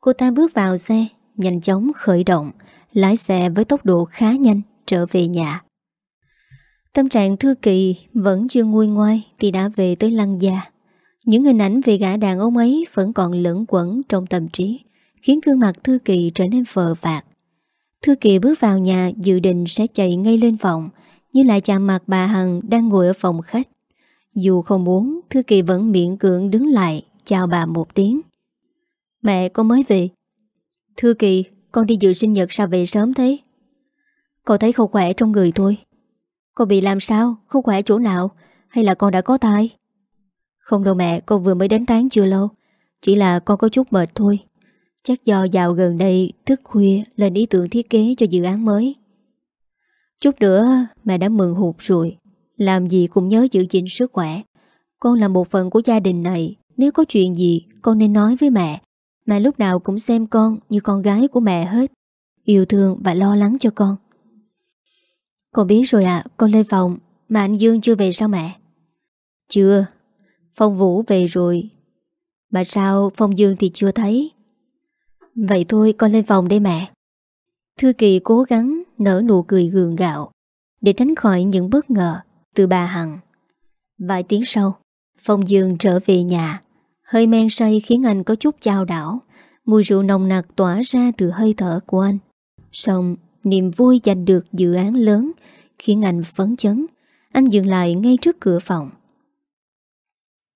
Cô ta bước vào xe, Nhanh chóng khởi động, Lái xe với tốc độ khá nhanh Trở về nhà. Tâm trạng Thư Kỳ vẫn chưa nguôi ngoai Thì đã về tới lăng gia. Những hình ảnh về gã đàn ông ấy Vẫn còn lẫn quẩn trong tâm trí, Khiến gương mặt Thư Kỳ trở nên phờ phạt Thư Kỳ bước vào nhà, Dự định sẽ chạy ngay lên phòng, Nhưng lại chạm mặt bà Hằng Đang ngồi ở phòng khách. Dù không muốn Thư Kỳ vẫn miệng cưỡng đứng lại, Chào bà một tiếng. Mẹ, con mới về Thư Kỳ, Con đi dự sinh nhật sao về sớm thế Con thấy không khỏe trong người tôi Con bị làm sao Không khỏe chỗ nào Hay là con đã có thai Không đâu mẹ, Con vừa mới đến tán chưa lâu Chỉ là con có chút mệt thôi Chắc do dạo gần đây, thức khuya, lên ý tưởng thiết kế cho dự án mới. Chút nữa, mẹ đã mừng hụt rồi. Làm gì cũng nhớ giữ gìn sức khỏe. Con là một phần của gia đình này. Nếu có chuyện gì, con nên nói với mẹ. Mẹ lúc nào cũng xem con như con gái của mẹ hết. Yêu thương và lo lắng cho con. Con biết rồi ạ, con lên phòng. Mà anh Dương chưa về sao mẹ? Chưa. Phong Vũ về rồi. Mà sao Phong Dương thì chưa thấy? Vậy thôi con lên phòng đây mẹ Thư Kỳ cố gắng nở nụ cười gường gạo Để tránh khỏi những bất ngờ Từ bà Hằng Vài tiếng sau Phong Dương trở về nhà Hơi men say khiến anh có chút trao đảo. Mùi rượu nồng nặc tỏa ra từ hơi thở của anh. Xong, Niềm vui giành được dự án lớn, Khiến anh phấn chấn. Anh dừng lại ngay trước cửa phòng.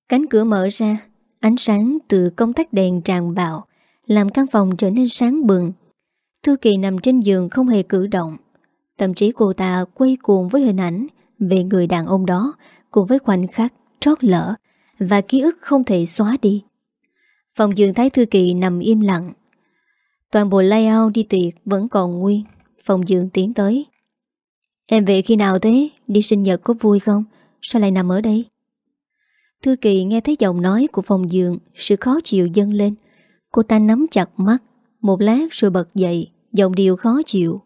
Cánh cửa mở ra, Ánh sáng từ công tắc đèn tràn vào, làm căn phòng trở nên sáng bừng. Thư Kỳ nằm trên giường không hề cử động. Tâm trí cô ta quay cuồng với hình ảnh về người đàn ông đó, cùng với khoảnh khắc trót lỡ và ký ức không thể xóa đi. Phòng giường Thái Thư Kỳ nằm im lặng. Toàn bộ layout đi tiệc vẫn còn nguyên. Phòng giường tiến tới. Em về khi nào thế? Đi sinh nhật có vui không? Sao lại nằm ở đây? Thư Kỳ nghe thấy giọng nói của phòng giường, Sự khó chịu dâng lên Cô ta nắm chặt mắt, Một lát rồi bật dậy, Giọng điều khó chịu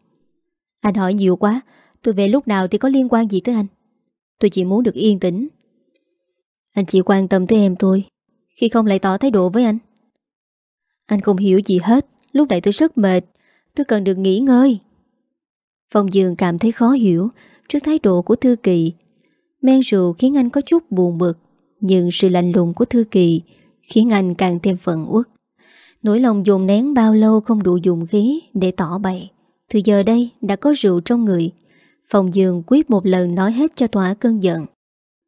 Anh hỏi nhiều quá, Tôi về lúc nào thì có liên quan gì tới anh Tôi chỉ muốn được yên tĩnh anh chỉ quan tâm tới em thôi, Khi không lại tỏ thái độ với anh Anh không hiểu gì hết, Lúc này tôi rất mệt, Tôi cần được nghỉ ngơi Phong Dương cảm thấy khó hiểu Trước thái độ của Thư Kỳ Men rượu khiến anh có chút buồn bực, Nhưng sự lạnh lùng của Thư Kỳ Khiến anh càng thêm phận uất Nỗi lòng dồn nén bao lâu không đủ dùng khí để tỏ bày. Từ giờ đây đã có rượu trong người. Phong Dương quyết một lần nói hết cho tỏa cơn giận.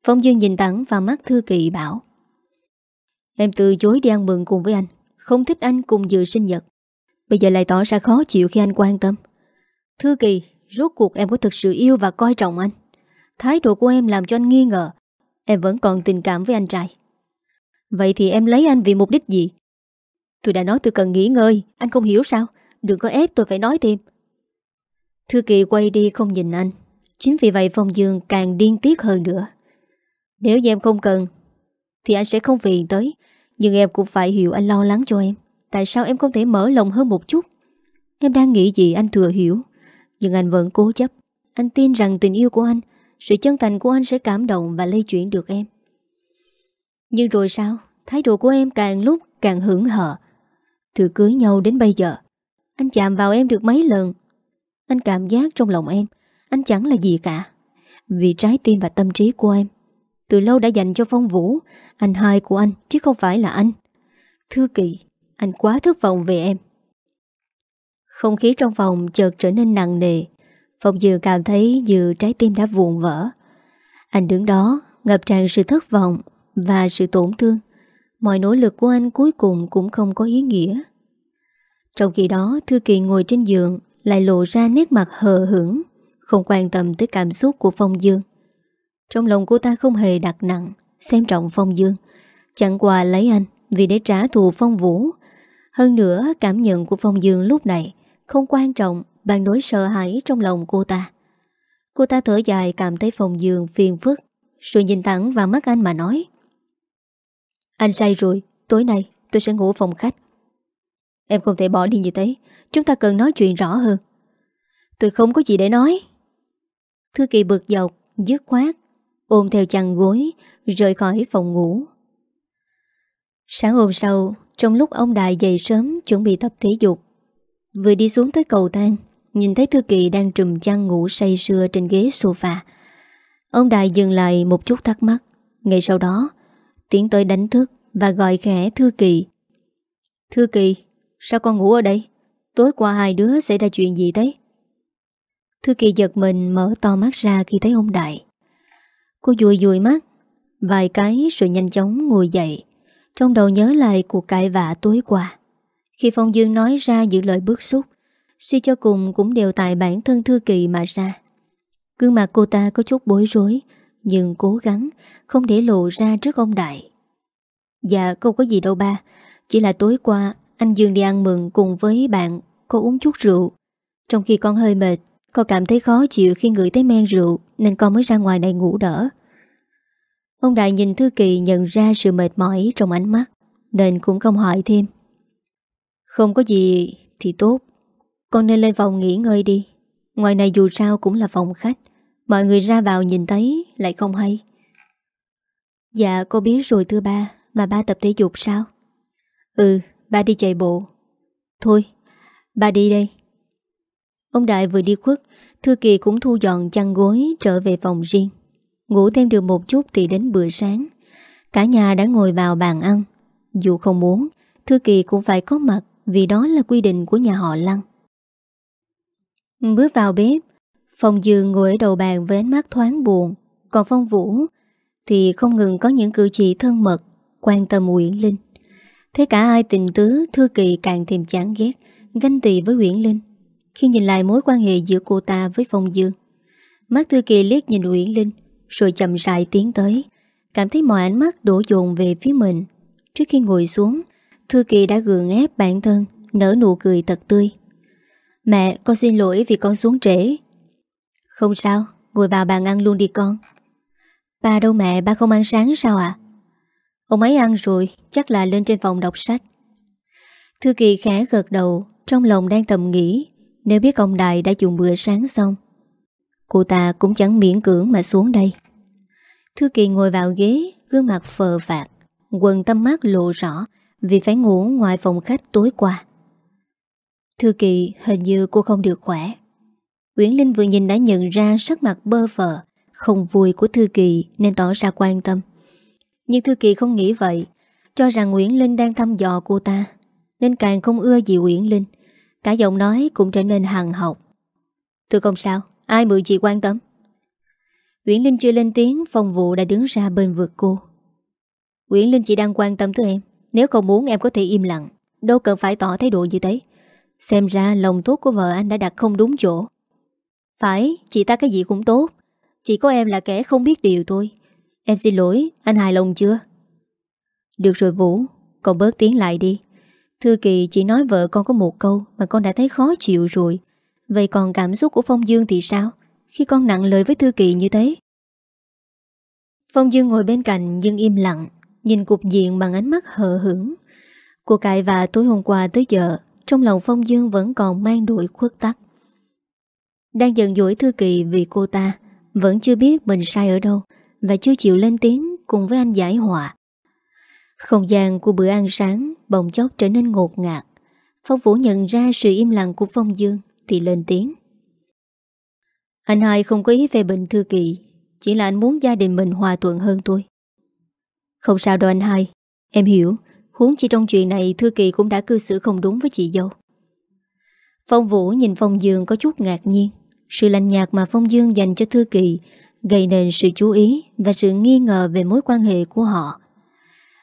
Phong Dương nhìn thẳng vào mắt Thư Kỳ bảo, Em từ chối đi ăn mừng cùng với anh, Không thích anh cùng dự sinh nhật. Bây giờ lại tỏ ra khó chịu khi anh quan tâm. Thư Kỳ Rốt cuộc em có thực sự yêu và coi trọng anh. Thái độ của em làm cho anh nghi ngờ, Em vẫn còn tình cảm với anh trai. Vậy thì em lấy anh vì mục đích gì? Tôi đã nói tôi cần nghỉ ngơi, Anh không hiểu sao? Đừng có ép tôi phải nói thêm. Thư kỳ quay đi không nhìn anh. Chính vì vậy Phong Dương càng điên tiết hơn nữa. Nếu như em không cần, Thì anh sẽ không phiền tới. Nhưng em cũng phải hiểu anh lo lắng cho em. Tại sao em không thể mở lòng hơn một chút? Em đang nghĩ gì anh thừa hiểu. Nhưng anh vẫn cố chấp. Anh tin rằng tình yêu của anh, Sự chân thành của anh sẽ cảm động và lây chuyển được em. Nhưng rồi sao? Thái độ của em càng lúc càng hưởng hờ. Từ cưới nhau đến bây giờ, Anh chạm vào em được mấy lần? Anh cảm giác trong lòng em, Anh chẳng là gì cả. Vì trái tim và tâm trí của em từ lâu đã dành cho Phong Vũ. Anh hai của anh, chứ không phải là anh. Thư kỳ Anh quá thất vọng về em. Không khí trong phòng chợt trở nên nặng nề. Phong Dừa cảm thấy như trái tim đã vụn vỡ. Anh đứng đó, Ngập tràn sự thất vọng Và sự tổn thương. Mọi nỗ lực của anh cuối cùng cũng không có ý nghĩa. Trong khi đó Thư Kỳ ngồi trên giường, Lại lộ ra nét mặt hờ hững, Không quan tâm tới cảm xúc của Phong Dương. Trong lòng cô ta không hề đặt nặng Xem trọng Phong Dương Chẳng qua lấy anh Vì để trả thù Phong Vũ Hơn nữa cảm nhận của Phong Dương lúc này Không quan trọng bằng nỗi sợ hãi trong lòng cô ta Cô ta thở dài cảm thấy Phong Dương phiền phức Rồi nhìn thẳng vào mắt anh mà nói anh say rồi, tối nay tôi sẽ ngủ phòng khách. Em không thể bỏ đi như thế, chúng ta cần nói chuyện rõ hơn. Tôi không có gì để nói. Thư kỳ bực dọc, dứt khoát, ôm theo chăn gối, rời khỏi phòng ngủ. Sáng hôm sau, trong lúc ông Đại dậy sớm chuẩn bị tập thể dục, vừa đi xuống tới cầu thang, nhìn thấy Thư Kỳ đang trùm chăn ngủ say sưa trên ghế sofa. Ông Đại dừng lại một chút thắc mắc, ngay sau đó Tiến tới đánh thức Và gọi khẽ Thư Kỳ. Thư Kỳ Sao con ngủ ở đây? Tối qua hai đứa xảy ra chuyện gì thế Thư Kỳ giật mình mở to mắt ra khi thấy ông Đại Cô dùi dùi mắt. Vài cái rồi nhanh chóng ngồi dậy. Trong đầu nhớ lại cuộc cãi vã tối qua. Khi Phong Dương nói ra những lời bức xúc Suy cho cùng cũng đều tại bản thân Thư Kỳ mà ra. Gương mặt cô ta có chút bối rối nhưng cố gắng không để lộ ra trước ông Đại. Dạ không có gì đâu ba, chỉ là tối qua anh Dương đi ăn mừng cùng với bạn có uống chút rượu. Trong khi con hơi mệt, con cảm thấy khó chịu khi ngửi thấy men rượu nên con mới ra ngoài này ngủ đỡ. Ông Đại nhìn Thư Kỳ nhận ra sự mệt mỏi trong ánh mắt nên cũng không hỏi thêm. Không có gì thì tốt, con nên lên phòng nghỉ ngơi đi. Ngoài này dù sao cũng là phòng khách Mọi người ra vào nhìn thấy Lại không hay Dạ cô biết rồi thưa ba Mà ba tập thể dục sao Ừ ba đi chạy bộ Thôi ba đi đây Ông Đại vừa đi khuất, Thư Kỳ cũng thu dọn chăn gối, Trở về phòng riêng. Ngủ thêm được một chút thì đến bữa sáng. Cả nhà đã ngồi vào bàn ăn. Dù không muốn, Thư Kỳ cũng phải có mặt Vì đó là quy định của nhà họ Lăng. Bước vào bếp, Phong Dương ngồi ở đầu bàn với ánh mắt thoáng buồn. Còn Phong Vũ Thì không ngừng có những cử chỉ thân mật, Quan tâm Uyển Linh. Thế cả hai tình tứ, Thư Kỳ càng thêm chán ghét, Ganh tị với Uyển Linh. Khi nhìn lại mối quan hệ giữa cô ta với Phong Dương. Mắt Thư Kỳ liếc nhìn Uyển Linh Rồi chậm rãi tiến tới Cảm thấy mọi ánh mắt đổ dồn về phía mình. Trước khi ngồi xuống Thư Kỳ đã gượng ép bản thân Nở nụ cười thật tươi. Mẹ con xin lỗi vì con xuống trễ. Không sao, ngồi vào bàn ăn luôn đi con. Ba đâu mẹ, ba không ăn sáng sao ạ? À? Ông ấy ăn rồi, chắc là lên trên phòng đọc sách. Thư Kỳ khẽ gật đầu Trong lòng đang tầm nghĩ nếu biết ông Đại đã dùng bữa sáng xong Cô ta cũng chẳng miễn cưỡng mà xuống đây Thư Kỳ ngồi vào ghế Gương mặt phờ phạt Quần tâm mắt lộ rõ Vì phải ngủ ngoài phòng khách tối qua Thư Kỳ hình như cô không được khỏe Nguyễn Linh vừa nhìn đã nhận ra sắc mặt bơ phờ, không vui của Thư Kỳ nên tỏ ra quan tâm. Nhưng Thư Kỳ không nghĩ vậy, cho rằng Nguyễn Linh đang thăm dò cô ta, nên càng không ưa gì Nguyễn Linh. Cả giọng nói cũng trở nên hằng học. tôi không sao, ai mượn chị quan tâm? Nguyễn Linh chưa lên tiếng, phòng vụ đã đứng ra bên vực cô. Nguyễn Linh chỉ đang quan tâm tới em, nếu không muốn em có thể im lặng, đâu cần phải tỏ thái độ như thế. Xem ra lòng tốt của vợ anh đã đặt không đúng chỗ. Phải, chị ta cái gì cũng tốt Chỉ có em là kẻ không biết điều thôi Em xin lỗi, anh hài lòng chưa? Được rồi Vũ Cậu bớt tiếng lại đi Thư Kỳ chỉ nói vợ con có một câu Mà con đã thấy khó chịu rồi. Vậy còn cảm xúc của Phong Dương thì sao? Khi con nặng lời với Thư Kỳ như thế? Phong Dương ngồi bên cạnh nhưng im lặng, Nhìn cục diện bằng ánh mắt hờ hững. Cuộc cãi và tối hôm qua tới giờ, Trong lòng Phong Dương vẫn còn mang đuổi khuất tắc Đang giận dỗi Thư Kỳ vì cô ta, Vẫn chưa biết mình sai ở đâu Và chưa chịu lên tiếng cùng với anh giải họa. Không gian của bữa ăn sáng Bỗng chốc trở nên ngột ngạt. Phong Vũ nhận ra sự im lặng của Phong Dương, Thì lên tiếng. Anh hai không có ý về bệnh Thư Kỳ Chỉ là anh muốn gia đình mình hòa thuận hơn tôi Không sao đâu anh hai, Em hiểu, Huống chi trong chuyện này Thư Kỳ cũng đã cư xử không đúng với chị dâu. Phong Vũ nhìn Phong Dương có chút ngạc nhiên. Sự lạnh nhạt mà Phong Dương dành cho Thư Kỳ Gây nên sự chú ý Và sự nghi ngờ về mối quan hệ của họ.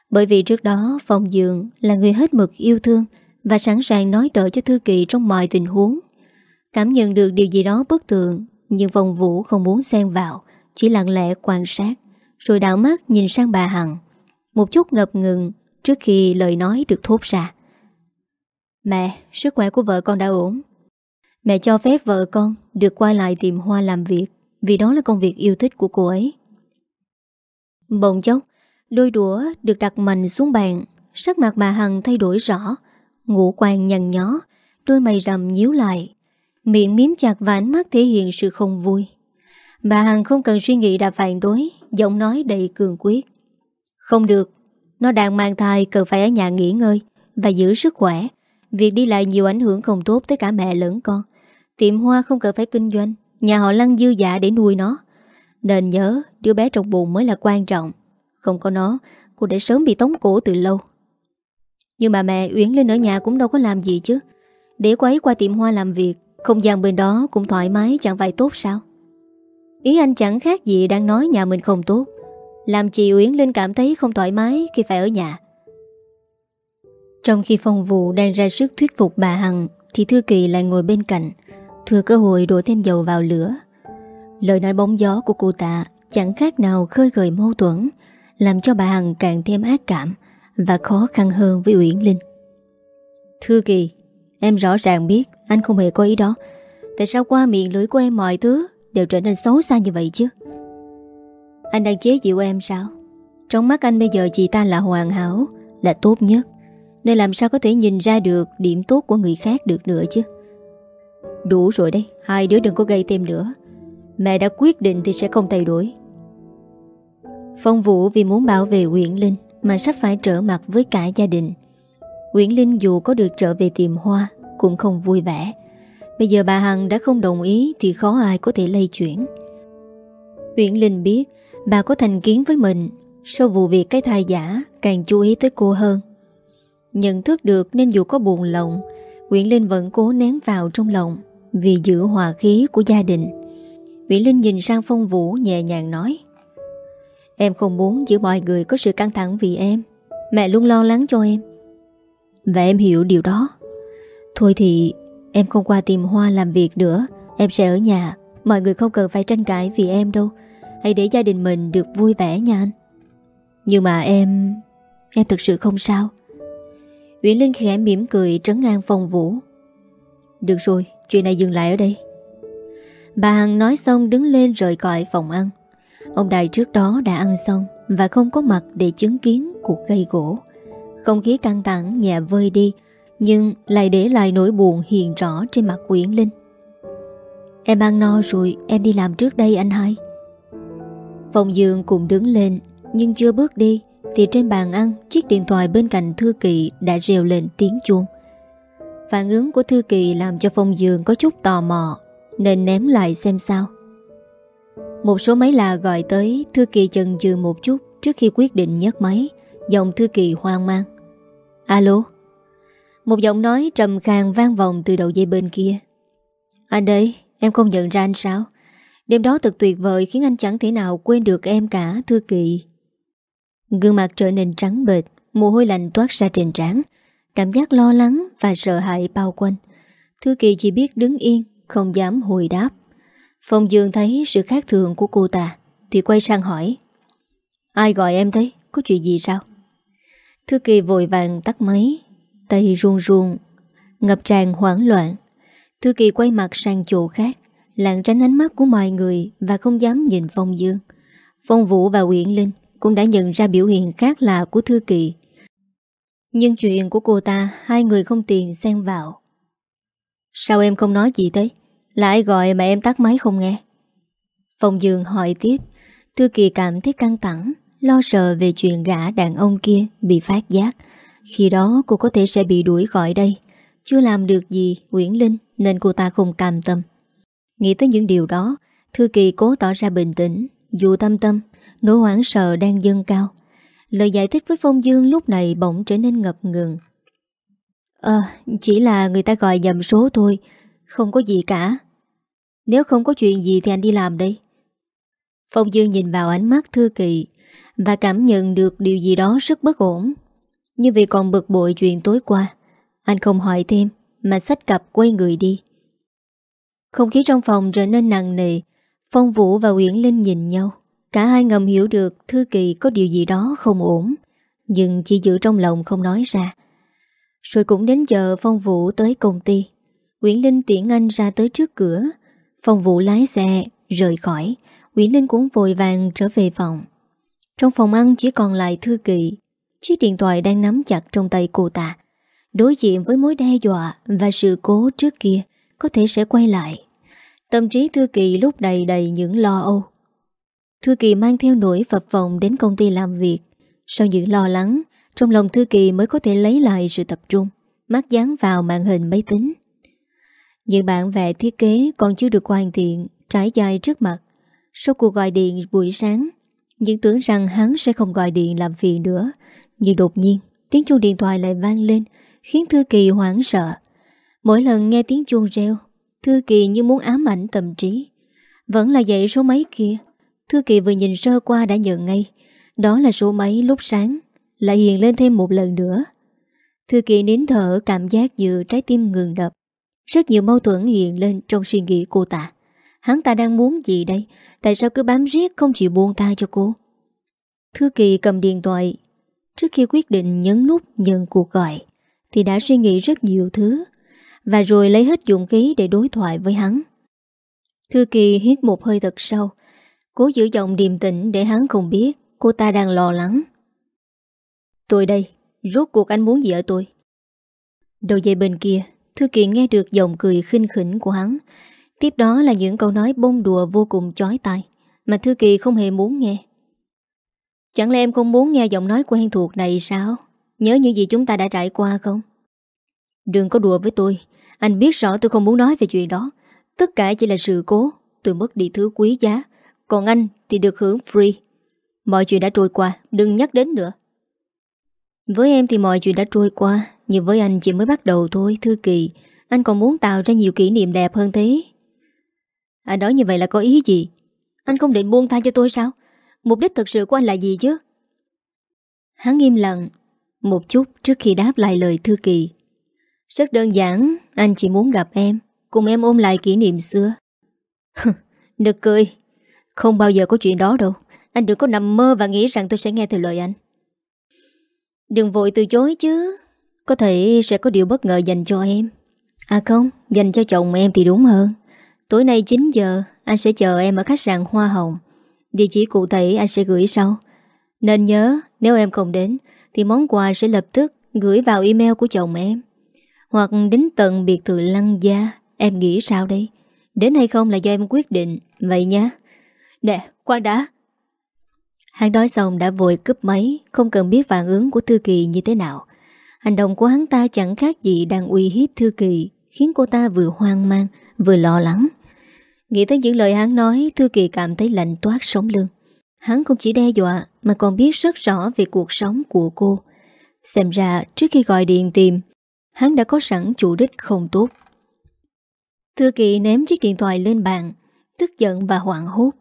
Bởi vì trước đó Phong Dương là người hết mực yêu thương Và sẵn sàng nói đỡ cho Thư Kỳ trong mọi tình huống. Cảm nhận được điều gì đó bất thường Nhưng Phong Vũ không muốn xen vào Chỉ lặng lẽ quan sát Rồi đảo mắt nhìn sang bà Hằng. Một chút ngập ngừng Trước khi lời nói được thốt ra. Mẹ, sức khỏe của vợ con đã ổn. Mẹ cho phép vợ con Được qua lại tìm Hoa làm việc Vì đó là công việc yêu thích của cô ấy. Bỗng chốc Đôi đũa được đặt mạnh xuống bàn. Sắc mặt bà Hằng thay đổi rõ. Ngũ quan nhằn nhó, Đôi mày rầm nhíu lại. Miệng miếm chặt và ánh mắt thể hiện sự không vui. Bà Hằng không cần suy nghĩ đã phản đối, Giọng nói đầy cường quyết. Không được, nó đang mang thai cần phải ở nhà nghỉ ngơi Và giữ sức khỏe. Việc đi lại nhiều ảnh hưởng không tốt tới cả mẹ lẫn con. Tiệm hoa không cần phải kinh doanh, Nhà họ lăng dư dạ để nuôi nó. Nên nhớ, đứa bé trong bụng mới là quan trọng. Không có nó, Cô đã sớm bị tống cổ từ lâu. Nhưng mà mẹ Uyển lên ở nhà cũng đâu có làm gì chứ. Để cô ấy qua tiệm hoa làm việc, Không gian bên đó cũng thoải mái chẳng phải tốt sao? Ý anh chẳng khác gì đang nói nhà mình không tốt. Làm chị Uyển Linh cảm thấy không thoải mái khi phải ở nhà. Trong khi phong vụ đang ra sức thuyết phục bà Hằng, Thì Thư Kỳ lại ngồi bên cạnh, Thừa cơ hội đổ thêm dầu vào lửa. Lời nói bóng gió của cô ta Chẳng khác nào khơi gợi mâu thuẫn làm cho bà Hằng càng thêm ác cảm Và khó khăn hơn với Uyển Linh. Thư Kỳ Em rõ ràng biết anh không hề có ý đó. Tại sao qua miệng lưỡi của em mọi thứ Đều trở nên xấu xa như vậy chứ? Anh đang chế chịu em sao? Trong mắt anh bây giờ chị ta là hoàn hảo Là tốt nhất. Nên làm sao có thể nhìn ra được Điểm tốt của người khác được nữa chứ? Đủ rồi đấy Hai đứa đừng có gây thêm nữa. Mẹ đã quyết định thì sẽ không thay đổi Phong Vũ vì muốn bảo vệ Uyển Linh Mà sắp phải trở mặt với cả gia đình. Uyển Linh dù có được trở về tìm hoa Cũng không vui vẻ. Bây giờ bà Hằng đã không đồng ý Thì khó ai có thể lây chuyển. Uyển Linh biết Bà có thành kiến với mình, Sau vụ việc cái thai giả Càng chú ý tới cô hơn. Nhận thức được nên dù có buồn lòng, Nguyễn Linh vẫn cố nén vào trong lòng Vì giữ hòa khí của gia đình. Nguyễn Linh nhìn sang Phong Vũ nhẹ nhàng nói Em không muốn giữa mọi người có sự căng thẳng vì em. Mẹ luôn lo lắng cho em. Và em hiểu điều đó. Thôi thì, em không qua tìm Hoa làm việc nữa. Em sẽ ở nhà. Mọi người không cần phải tranh cãi vì em đâu. Hãy để gia đình mình được vui vẻ nha anh. Nhưng mà em Em thực sự không sao. Nguyễn Linh khẽ mỉm cười trấn an phòng vũ. Được rồi, Chuyện này dừng lại ở đây. Bà Hằng nói xong đứng lên rời khỏi phòng ăn. Ông Đại trước đó đã ăn xong Và không có mặt để chứng kiến cuộc gây gỗ. Không khí căng thẳng nhẹ vơi đi, Nhưng lại để lại nỗi buồn hiện rõ trên mặt Nguyễn Linh. Em ăn no rồi, Em đi làm trước đây anh hai. Phong Dương cũng đứng lên, Nhưng chưa bước đi, Thì trên bàn ăn, Chiếc điện thoại bên cạnh Thư Kỳ Đã rèo lên tiếng chuông. Phản ứng của Thư Kỳ làm cho Phong Dương Có chút tò mò, Nên ném lại xem sao. Một số máy lạ gọi tới, Thư Kỳ chần chừ một chút Trước khi quyết định nhấc máy, Giọng Thư Kỳ hoang mang. Alo? Một giọng nói trầm khang vang vòng từ đầu dây bên kia. Anh đây, Em không nhận ra anh sao? Đêm đó thật tuyệt vời khiến anh chẳng thể nào quên được em cả, Thư Kỳ. Gương mặt trở nên trắng bệt Mồ hôi lạnh toát ra trên trán, Cảm giác lo lắng và sợ hãi bao quanh. Thư Kỳ chỉ biết đứng yên, Không dám hồi đáp. Phong Dương thấy sự khác thường của cô ta, Thì quay sang hỏi. Ai gọi em thế? Có chuyện gì sao? Thư kỳ vội vàng tắt máy, Tay run run, Ngập tràn hoảng loạn. Thư kỳ quay mặt sang chỗ khác Lạng tránh ánh mắt của mọi người Và không dám nhìn Phong Dương. Phong Vũ và Nguyễn Linh Cũng đã nhận ra biểu hiện khác lạ của Thư kỳ. Nhưng chuyện của cô ta, Hai người không tiền xen vào. Sao em không nói gì thế là ai gọi mà em tắt máy không nghe. Phong Dương hỏi tiếp. Thư kỳ cảm thấy căng thẳng, Lo sợ về chuyện gã đàn ông kia Bị phát giác. Khi đó cô có thể sẽ bị đuổi khỏi đây. Chưa làm được gì, Nguyễn Linh, Nên cô ta không cam tâm. Nghĩ tới những điều đó, Thư kỳ cố tỏ ra bình tĩnh, Dù tâm tâm, Nỗi hoảng sợ đang dâng cao. Lời giải thích với Phong Dương lúc này bỗng trở nên ngập ngừng. Ờ Chỉ là người ta gọi nhầm số thôi không có gì cả. Nếu không có chuyện gì thì anh đi làm đây. Phong Dương nhìn vào ánh mắt Thư Kỳ Và cảm nhận được điều gì đó rất bất ổn. Như vì còn bực bội chuyện tối qua, Anh không hỏi thêm Mà sách cặp quay người đi. Không khí trong phòng trở nên nặng nề, Phong Vũ và Uyển Linh nhìn nhau. Cả hai ngầm hiểu được Thư Kỳ có điều gì đó không ổn, Nhưng chỉ giữ trong lòng không nói ra. Rồi cũng đến giờ Phong Vũ tới công ty. Nguyễn Linh tiễn anh ra tới trước cửa. Phòng Vũ lái xe Rời khỏi. Nguyễn Linh cũng vội vàng trở về phòng. Trong phòng ăn chỉ còn lại Thư Kỳ. Chiếc điện thoại đang nắm chặt trong tay cô ta. Đối diện với mối đe dọa Và sự cố trước kia, Có thể sẽ quay lại. Tâm trí Thư Kỳ lúc đầy đầy những lo âu. Thư Kỳ mang theo nỗi phập phòng đến công ty làm việc. Sau những lo lắng, Trong lòng Thư Kỳ mới có thể lấy lại sự tập trung Mắt dán vào màn hình máy tính. Những bản vẽ thiết kế còn chưa được hoàn thiện, Trải dài trước mặt. Sau cuộc gọi điện buổi sáng Nhưng tưởng rằng hắn sẽ không gọi điện làm phiền nữa, Nhưng đột nhiên, Tiếng chuông điện thoại lại vang lên, Khiến Thư Kỳ hoảng sợ. Mỗi lần nghe tiếng chuông reo, Thư Kỳ như muốn ám ảnh tâm trí. Vẫn là dậy số mấy kia, Thư Kỳ vừa nhìn sơ qua đã nhận ngay. Đó là số mấy lúc sáng, Lại hiện lên thêm một lần nữa. Thư Kỳ nín thở, cảm giác như trái tim ngừng đập. Rất nhiều mâu thuẫn hiện lên trong suy nghĩ cô ta. Hắn ta đang muốn gì đây? Tại sao cứ bám riết không chịu buông tay cho cô? Thư Kỳ cầm điện thoại. Trước khi quyết định nhấn nút nhận cuộc gọi, Thì đã suy nghĩ rất nhiều thứ, Và rồi lấy hết dụng khí để đối thoại với hắn. Thư Kỳ hít một hơi thật sâu, Cố giữ giọng điềm tĩnh để hắn không biết Cô ta đang lo lắng. Tôi đây, Rốt cuộc anh muốn gì ở tôi? Đầu dây bên kia Thư Kiện nghe được giọng cười khinh khỉnh của hắn. Tiếp đó là những câu nói bông đùa vô cùng chói tai Mà Thư Kỳ không hề muốn nghe. Chẳng lẽ em không muốn nghe giọng nói quen thuộc này sao? Nhớ những gì chúng ta đã trải qua không? Đừng có đùa với tôi. Anh biết rõ tôi không muốn nói về chuyện đó. Tất cả chỉ là sự cố. Tôi mất đi thứ quý giá. Còn anh thì được hưởng free. Mọi chuyện đã trôi qua. Đừng nhắc đến nữa. Với em thì mọi chuyện đã trôi qua, Nhưng với anh chỉ mới bắt đầu thôi Thư kỳ. Anh còn muốn tạo ra nhiều kỷ niệm đẹp hơn thế. Anh nói như vậy là có ý gì? Anh không định buông tha cho tôi sao? Mục đích thực sự của anh là gì chứ? Hắn im lặng. Một chút trước khi đáp lại lời Thư Kỳ. Rất đơn giản, Anh chỉ muốn gặp em, Cùng em ôm lại kỷ niệm xưa. Được cười. Không bao giờ có chuyện đó đâu. Anh đừng có nằm mơ và nghĩ rằng tôi sẽ nghe theo lời anh. Đừng vội từ chối chứ. Có thể sẽ có điều bất ngờ dành cho em. À không, dành cho chồng em thì đúng hơn. Tối nay 9 giờ Anh sẽ chờ em ở khách sạn Hoa Hồng. Địa chỉ cụ thể anh sẽ gửi sau. Nên nhớ Nếu em không đến Thì món quà sẽ lập tức gửi vào email của chồng em. Hoặc đến tận biệt thự lăng gia. Em nghĩ sao đây? Đến hay không là do em quyết định. Vậy nhé Nè, khoan đã. Hắn nói xong đã vội cướp máy, không cần biết phản ứng của Thư Kỳ như thế nào. Hành động của hắn ta chẳng khác gì đang uy hiếp Thư Kỳ, khiến cô ta vừa hoang mang, vừa lo lắng. Nghĩ tới những lời hắn nói, Thư Kỳ cảm thấy lạnh toát sống lưng. Hắn không chỉ đe dọa, mà còn biết rất rõ về cuộc sống của cô. Xem ra, trước khi gọi điện tìm, hắn đã có sẵn chủ đích không tốt. Thư Kỳ ném chiếc điện thoại lên bàn, tức giận và hoảng hốt.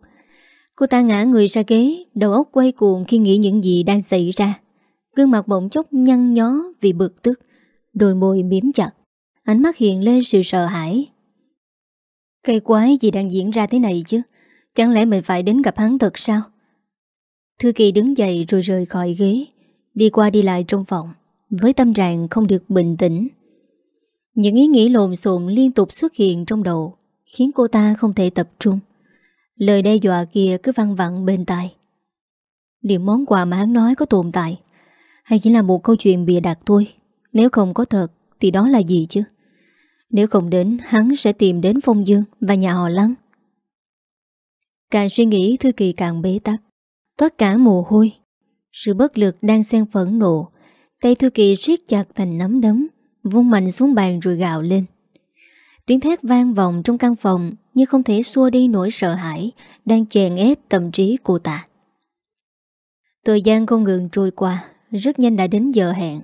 Cô ta ngã người ra ghế, Đầu óc quay cuồng khi nghĩ những gì đang xảy ra. Gương mặt bỗng chốc nhăn nhó Vì bực tức, Đôi môi miếm chặt, Ánh mắt hiện lên sự sợ hãi. Cây quái gì đang diễn ra thế này chứ? Chẳng lẽ mình phải đến gặp hắn thật sao? Thư kỳ đứng dậy rồi rời khỏi ghế, Đi qua đi lại trong phòng, Với tâm trạng không được bình tĩnh. Những ý nghĩ lộn xộn liên tục xuất hiện trong đầu, Khiến cô ta không thể tập trung. Lời đe dọa kia cứ văng vặn bên tai. Liệu món quà mà hắn nói có tồn tại, Hay chỉ là một câu chuyện bịa đặt thôi. Nếu không có thật, Thì đó là gì chứ? Nếu không đến, hắn sẽ tìm đến Phong Dương Và nhà họ Lăng. Càng suy nghĩ, Thư Kỳ càng bế tắc. Toát cả mồ hôi. Sự bất lực đang xen phẫn nộ. Tay Thư Kỳ siết chặt thành nắm đấm, Vung mạnh xuống bàn rồi gạo lên. Tiếng thét vang vọng trong căn phòng như không thể xua đi nỗi sợ hãi Đang chèn ép tâm trí cô ta. Thời gian không ngừng trôi qua, Rất nhanh đã đến giờ hẹn.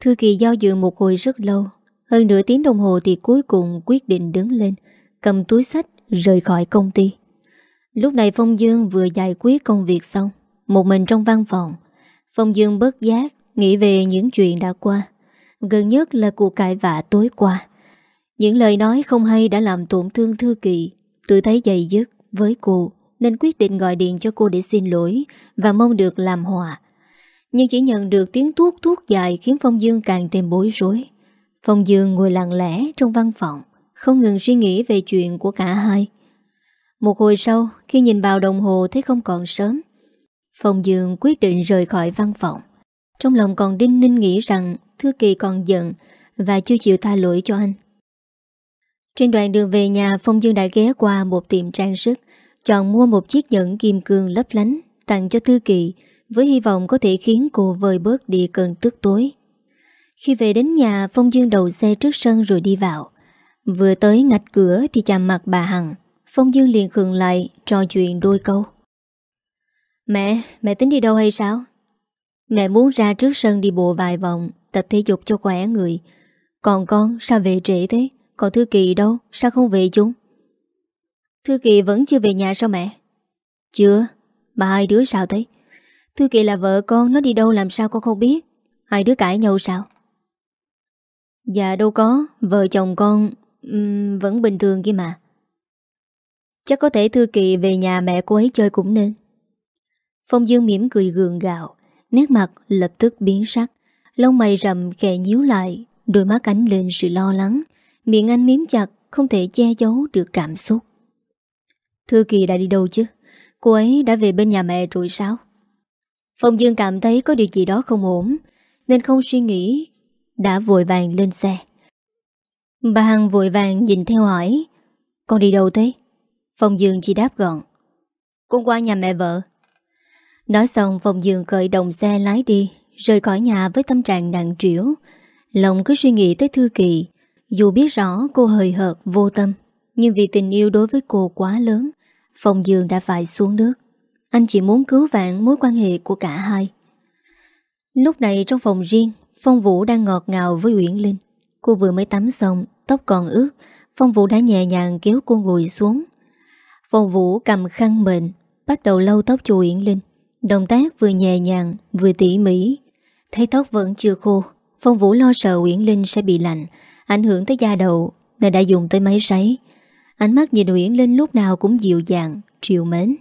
Thư Kỳ giao dự một hồi rất lâu, Hơn nửa tiếng đồng hồ thì cuối cùng quyết định đứng lên, Cầm túi sách, rời khỏi công ty. Lúc này Phong Dương vừa giải quyết công việc xong, Một mình trong văn phòng. Phong Dương bớt giác Nghĩ về những chuyện đã qua, Gần nhất là cuộc cãi vã tối qua. Những lời nói không hay đã làm tổn thương Thư Kỳ Tôi thấy dày dứt với cô, Nên quyết định gọi điện cho cô để xin lỗi Và mong được làm hòa. Nhưng chỉ nhận được tiếng tuốt tuốt dài Khiến Phong Dương càng thêm bối rối. Phong Dương ngồi lặng lẽ trong văn phòng, Không ngừng suy nghĩ về chuyện của cả hai. Một hồi sau, Khi nhìn vào đồng hồ thấy không còn sớm, Phong Dương quyết định rời khỏi văn phòng. Trong lòng còn đinh ninh nghĩ rằng Thư Kỳ còn giận Và chưa chịu tha lỗi cho anh. Trên đoạn đường về nhà Phong Dương đã ghé qua một tiệm trang sức Chọn mua một chiếc nhẫn kim cương lấp lánh Tặng cho Thư Kỳ Với hy vọng có thể khiến cô vơi bớt đi cơn tức tối. Khi về đến nhà Phong Dương đầu xe trước sân rồi đi vào. Vừa tới ngạch cửa thì chạm mặt bà Hằng Phong Dương liền khừng lại Trò chuyện đôi câu. Mẹ, mẹ tính đi đâu hay sao? Mẹ muốn ra trước sân đi bộ vài vòng Tập thể dục cho khỏe người. Còn con sao về trễ thế? Còn Thư Kỳ đâu? Sao không về chúng? Thư Kỳ vẫn chưa về nhà sao mẹ? Chưa. Mà hai đứa sao thế? Thư Kỳ là vợ con Nó đi đâu làm sao con không biết. Hai đứa cãi nhau sao? Dạ đâu có. Vợ chồng con um, Vẫn bình thường kia mà. Chắc có thể Thư Kỳ về nhà mẹ cô ấy chơi cũng nên. Phong Dương mỉm cười gượng gạo Nét mặt lập tức biến sắc Lông mày rầm khẽ nhíu lại Đôi mắt ánh lên sự lo lắng. Miệng anh miếm chặt, Không thể che giấu được cảm xúc. Thư Kỳ đã đi đâu chứ? Cô ấy đã về bên nhà mẹ rồi sao? Phong Dương cảm thấy có điều gì đó không ổn, Nên không suy nghĩ, Đã vội vàng lên xe. Bà Hằng vội vàng nhìn theo hỏi, Con đi đâu thế? Phong Dương chỉ đáp gọn, Con qua nhà mẹ vợ. Nói xong, Phong Dương khởi động xe lái đi, Rời khỏi nhà với tâm trạng nặng trĩu. Lòng cứ suy nghĩ tới Thư Kỳ dù biết rõ cô hời hợt, vô tâm, Nhưng vì tình yêu đối với cô quá lớn, Phong Dương đã phải xuống nước. Anh chỉ muốn cứu vạn mối quan hệ của cả hai. Lúc này trong phòng riêng, Phong Vũ đang ngọt ngào với Uyển Linh. Cô vừa mới tắm xong, Tóc còn ướt, Phong Vũ đã nhẹ nhàng kéo cô ngồi xuống. Phong Vũ cầm khăn mệnh Bắt đầu lau tóc cho Uyển Linh. Động tác vừa nhẹ nhàng, vừa tỉ mỉ. Thấy tóc vẫn chưa khô, Phong Vũ lo sợ Uyển Linh sẽ bị lạnh Ảnh hưởng tới da đầu Nên đã dùng tới máy sấy. Ánh mắt nhìn Uyển Linh lúc nào cũng dịu dàng, Triều mến.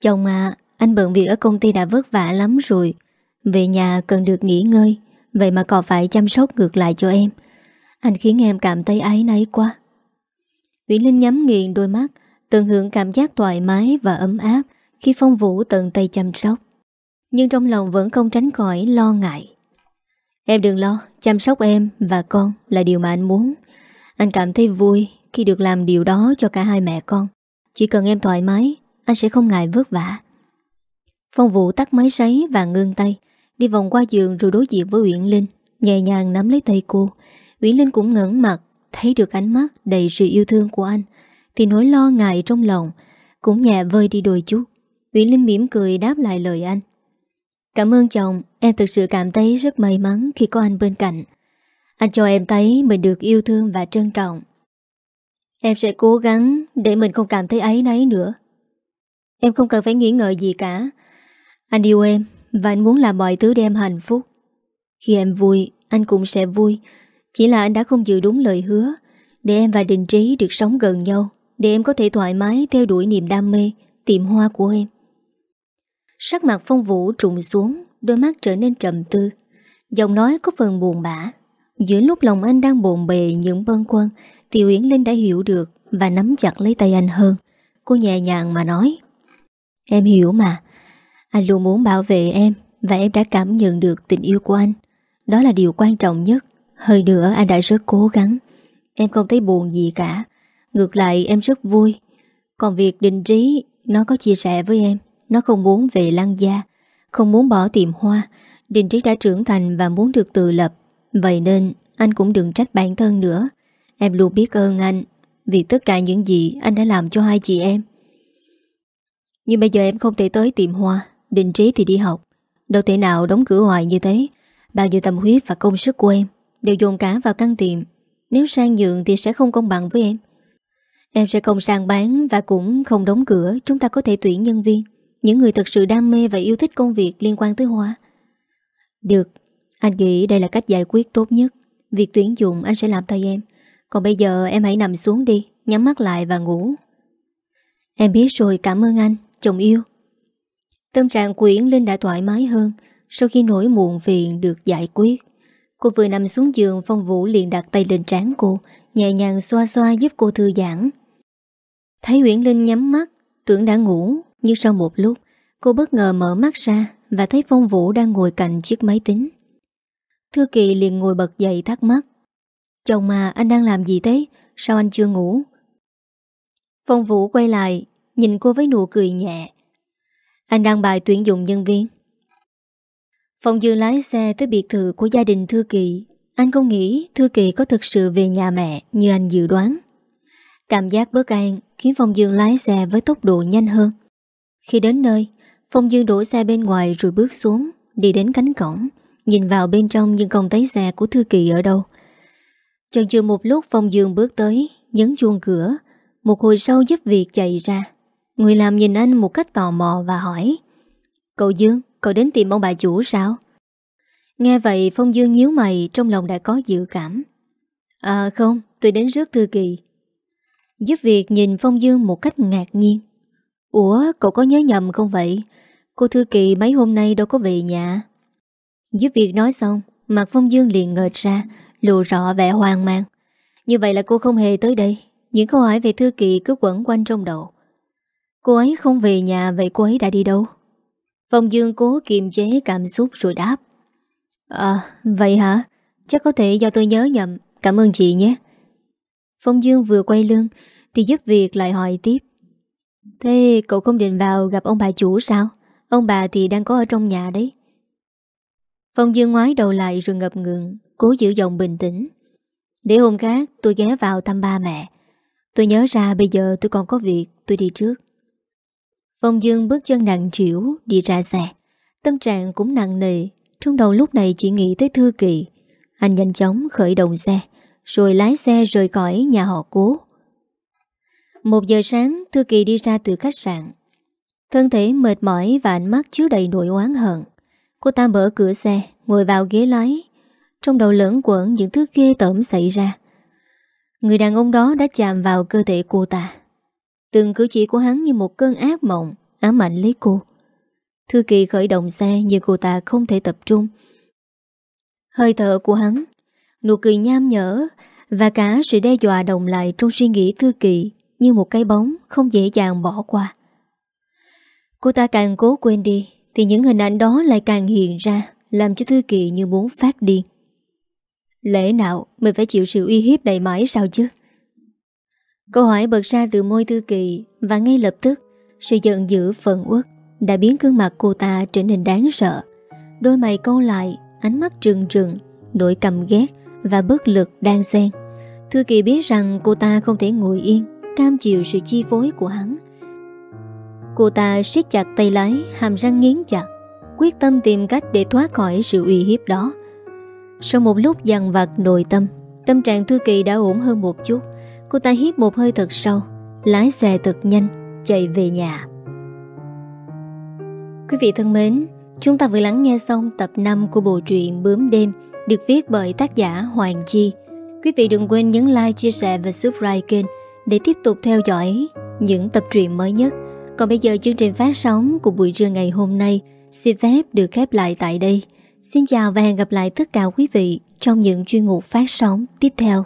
Chồng à Anh bận việc ở công ty đã vất vả lắm rồi. Về nhà cần được nghỉ ngơi, Vậy mà còn phải chăm sóc ngược lại cho em. Anh khiến em cảm thấy ái náy quá. Uyển Linh nhắm nghiền đôi mắt, Tận hưởng cảm giác thoải mái và ấm áp Khi Phong Vũ tận tay chăm sóc. Nhưng trong lòng vẫn không tránh khỏi lo ngại. Em đừng lo, Chăm sóc em và con là điều mà anh muốn. Anh cảm thấy vui Khi được làm điều đó cho cả hai mẹ con. Chỉ cần em thoải mái, Anh sẽ không ngại vất vả. Phong Vũ tắt máy sấy và ngưng tay. Đi vòng qua giường rồi đối diện với Uyển Linh. Nhẹ nhàng nắm lấy tay cô. Uyển Linh cũng ngẩn mặt, Thấy được ánh mắt đầy sự yêu thương của anh, thì nỗi lo ngại trong lòng Cũng nhẹ vơi đi đôi chút. Uyển Linh mỉm cười đáp lại lời anh. Cảm ơn chồng, Em thực sự cảm thấy rất may mắn khi có anh bên cạnh. Anh cho em thấy mình được yêu thương và trân trọng. Em sẽ cố gắng để mình không cảm thấy ấy nấy nữa. Em không cần phải nghĩ ngợi gì cả. Anh yêu em Và anh muốn làm mọi thứ để em hạnh phúc. Khi em vui, Anh cũng sẽ vui. Chỉ là anh đã không giữ đúng lời hứa Để em và Đình Trí được sống gần nhau, Để em có thể thoải mái theo đuổi niềm đam mê, Tiệm hoa của em. Sắc mặt phong vũ trụng xuống, Đôi mắt trở nên trầm tư. Giọng nói có phần buồn bã. Giữa lúc lòng anh đang bồn bề những bân quân Thì Uyển Linh đã hiểu được Và nắm chặt lấy tay anh hơn. Cô nhẹ nhàng mà nói, Em hiểu mà. Anh luôn muốn bảo vệ em Và em đã cảm nhận được tình yêu của anh. Đó là điều quan trọng nhất. Hơi nữa, anh đã rất cố gắng. Em không thấy buồn gì cả. Ngược lại, em rất vui. Còn việc định trí, Nó có chia sẻ với em. Nó không muốn về lăng gia, Không muốn bỏ tiệm hoa. Đình trí đã trưởng thành và muốn được tự lập. Vậy nên, anh cũng đừng trách bản thân nữa. Em luôn biết ơn anh, Vì tất cả những gì anh đã làm cho hai chị em. Nhưng bây giờ em không thể tới tiệm hoa. Đình trí thì đi học. Đâu thể nào đóng cửa hoài như thế. Bao nhiêu tâm huyết và công sức của em Đều dồn cả vào căn tiệm. Nếu sang nhượng thì sẽ không công bằng với em. Em sẽ không sang bán Và cũng không đóng cửa. Chúng ta có thể tuyển nhân viên. Những người thật sự đam mê và yêu thích công việc liên quan tới hoa. Được, Anh nghĩ đây là cách giải quyết tốt nhất. Việc tuyển dụng anh sẽ làm thay em. Còn bây giờ em hãy nằm xuống đi, Nhắm mắt lại và ngủ. Em biết rồi, cảm ơn anh. Chồng yêu. Tâm trạng quyển Linh đã thoải mái hơn Sau khi nỗi muộn phiền được giải quyết. Cô vừa nằm xuống giường, Phong Vũ liền đặt tay lên trán cô, Nhẹ nhàng xoa xoa giúp cô thư giãn. Thấy Nguyễn Linh nhắm mắt, Tưởng đã ngủ nhưng sau một lúc, Cô bất ngờ mở mắt ra Và thấy Phong Vũ đang ngồi cạnh chiếc máy tính. Thư Kỳ liền ngồi bật dậy thắc mắc, Chồng mà anh đang làm gì thế? Sao anh chưa ngủ? Phong Vũ quay lại, Nhìn cô với nụ cười nhẹ. Anh đang bài tuyển dụng nhân viên. Phong Dương lái xe tới biệt thự của gia đình Thư Kỳ. Anh không nghĩ Thư Kỳ có thực sự về nhà mẹ như anh dự đoán. Cảm giác bất an khiến Phong Dương lái xe với tốc độ nhanh hơn. Khi đến nơi, Phong Dương đổ xe bên ngoài rồi bước xuống, Đi đến cánh cổng, Nhìn vào bên trong nhưng không thấy xe của Thư Kỳ ở đâu. Chần chừ một lúc, Phong Dương bước tới, Nhấn chuông cửa. Một hồi sau giúp việc chạy ra. Người làm nhìn anh một cách tò mò và hỏi, Cậu Dương, Cậu đến tìm ông bà chủ sao? Nghe vậy, Phong Dương nhíu mày, Trong lòng đã có dự cảm. À không, tôi đến rước Thư Kỳ. Giúp việc nhìn Phong Dương một cách ngạc nhiên. Ủa, cậu có nhớ nhầm không vậy? Cô Thư Kỳ mấy hôm nay đâu có về nhà. Giúp việc nói xong Mặt Phong Dương liền ngợt ra, Lộ rõ vẻ hoang mang. Như vậy là cô không hề tới đây. Những câu hỏi về Thư Kỳ cứ quẩn quanh trong đầu. Cô ấy không về nhà, Vậy cô ấy đã đi đâu? Phong Dương cố kiềm chế cảm xúc rồi đáp. À vậy hả? Chắc có thể do tôi nhớ nhầm. Cảm ơn chị nhé. Phong Dương vừa quay lưng, Thì giúp việc lại hỏi tiếp. Thế cậu không định vào gặp ông bà chủ sao? Ông bà thì đang có ở trong nhà đấy. Phong Dương ngoái đầu lại rồi ngập ngừng, Cố giữ giọng bình tĩnh. Để hôm khác tôi ghé vào thăm ba mẹ. Tôi nhớ ra bây giờ tôi còn có việc, Tôi đi trước. Phong Dương bước chân nặng trĩu, đi ra xe. Tâm trạng cũng nặng nề, Trong đầu lúc này chỉ nghĩ tới Thư Kỳ Anh nhanh chóng khởi động xe, Rồi lái xe rời khỏi nhà họ cố. Một giờ sáng, Thư Kỳ đi ra từ khách sạn. Thân thể mệt mỏi và ánh mắt chứa đầy nỗi oán hận. Cô ta mở cửa xe, Ngồi vào ghế lái. Trong đầu lẫn quẩn những thứ ghê tởm xảy ra. Người đàn ông đó đã chạm vào cơ thể cô ta. Từng cử chỉ của hắn như một cơn ác mộng, Ám ảnh lấy cô. Thư kỳ khởi động xe Nhưng cô ta không thể tập trung. Hơi thở của hắn, Nụ cười nham nhở Và cả sự đe dọa đồng lại trong suy nghĩ Thư kỳ. Như một cái bóng không dễ dàng bỏ qua. Cô ta càng cố quên đi, Thì những hình ảnh đó lại càng hiện ra, Làm cho Thư kỳ như muốn phát điên. Lẽ nào mình phải chịu sự uy hiếp đầy mãi sao chứ? Câu hỏi bật ra từ môi Thư Kỳ, Và ngay lập tức, Sự giận dữ phận uất Đã biến gương mặt cô ta trở nên đáng sợ. Đôi mày câu lại, Ánh mắt trừng trừng, Nỗi cầm ghét và bất lực đang xen. Thư Kỳ biết rằng cô ta không thể ngồi yên. Cam chịu sự chi phối của hắn. Cô ta siết chặt tay lái Hàm răng nghiến chặt Quyết tâm tìm cách để thoát khỏi sự uy hiếp đó. Sau một lúc dằn vặt nội tâm Tâm trạng Thư Kỳ đã ổn hơn một chút. Cô ta hít một hơi thật sâu Lái xe thật nhanh Chạy về nhà. Quý vị thân mến Chúng ta vừa lắng nghe xong tập 5 của bộ truyện Bướm đêm Được viết bởi tác giả Hoàng Chi. Quý vị đừng quên nhấn like, chia sẻ và subscribe kênh để tiếp tục theo dõi những tập truyện mới nhất. Còn bây giờ chương trình phát sóng của buổi trưa ngày hôm nay xin phép được khép lại tại đây. Xin chào và hẹn gặp lại tất cả quý vị trong những chuyên mục phát sóng tiếp theo.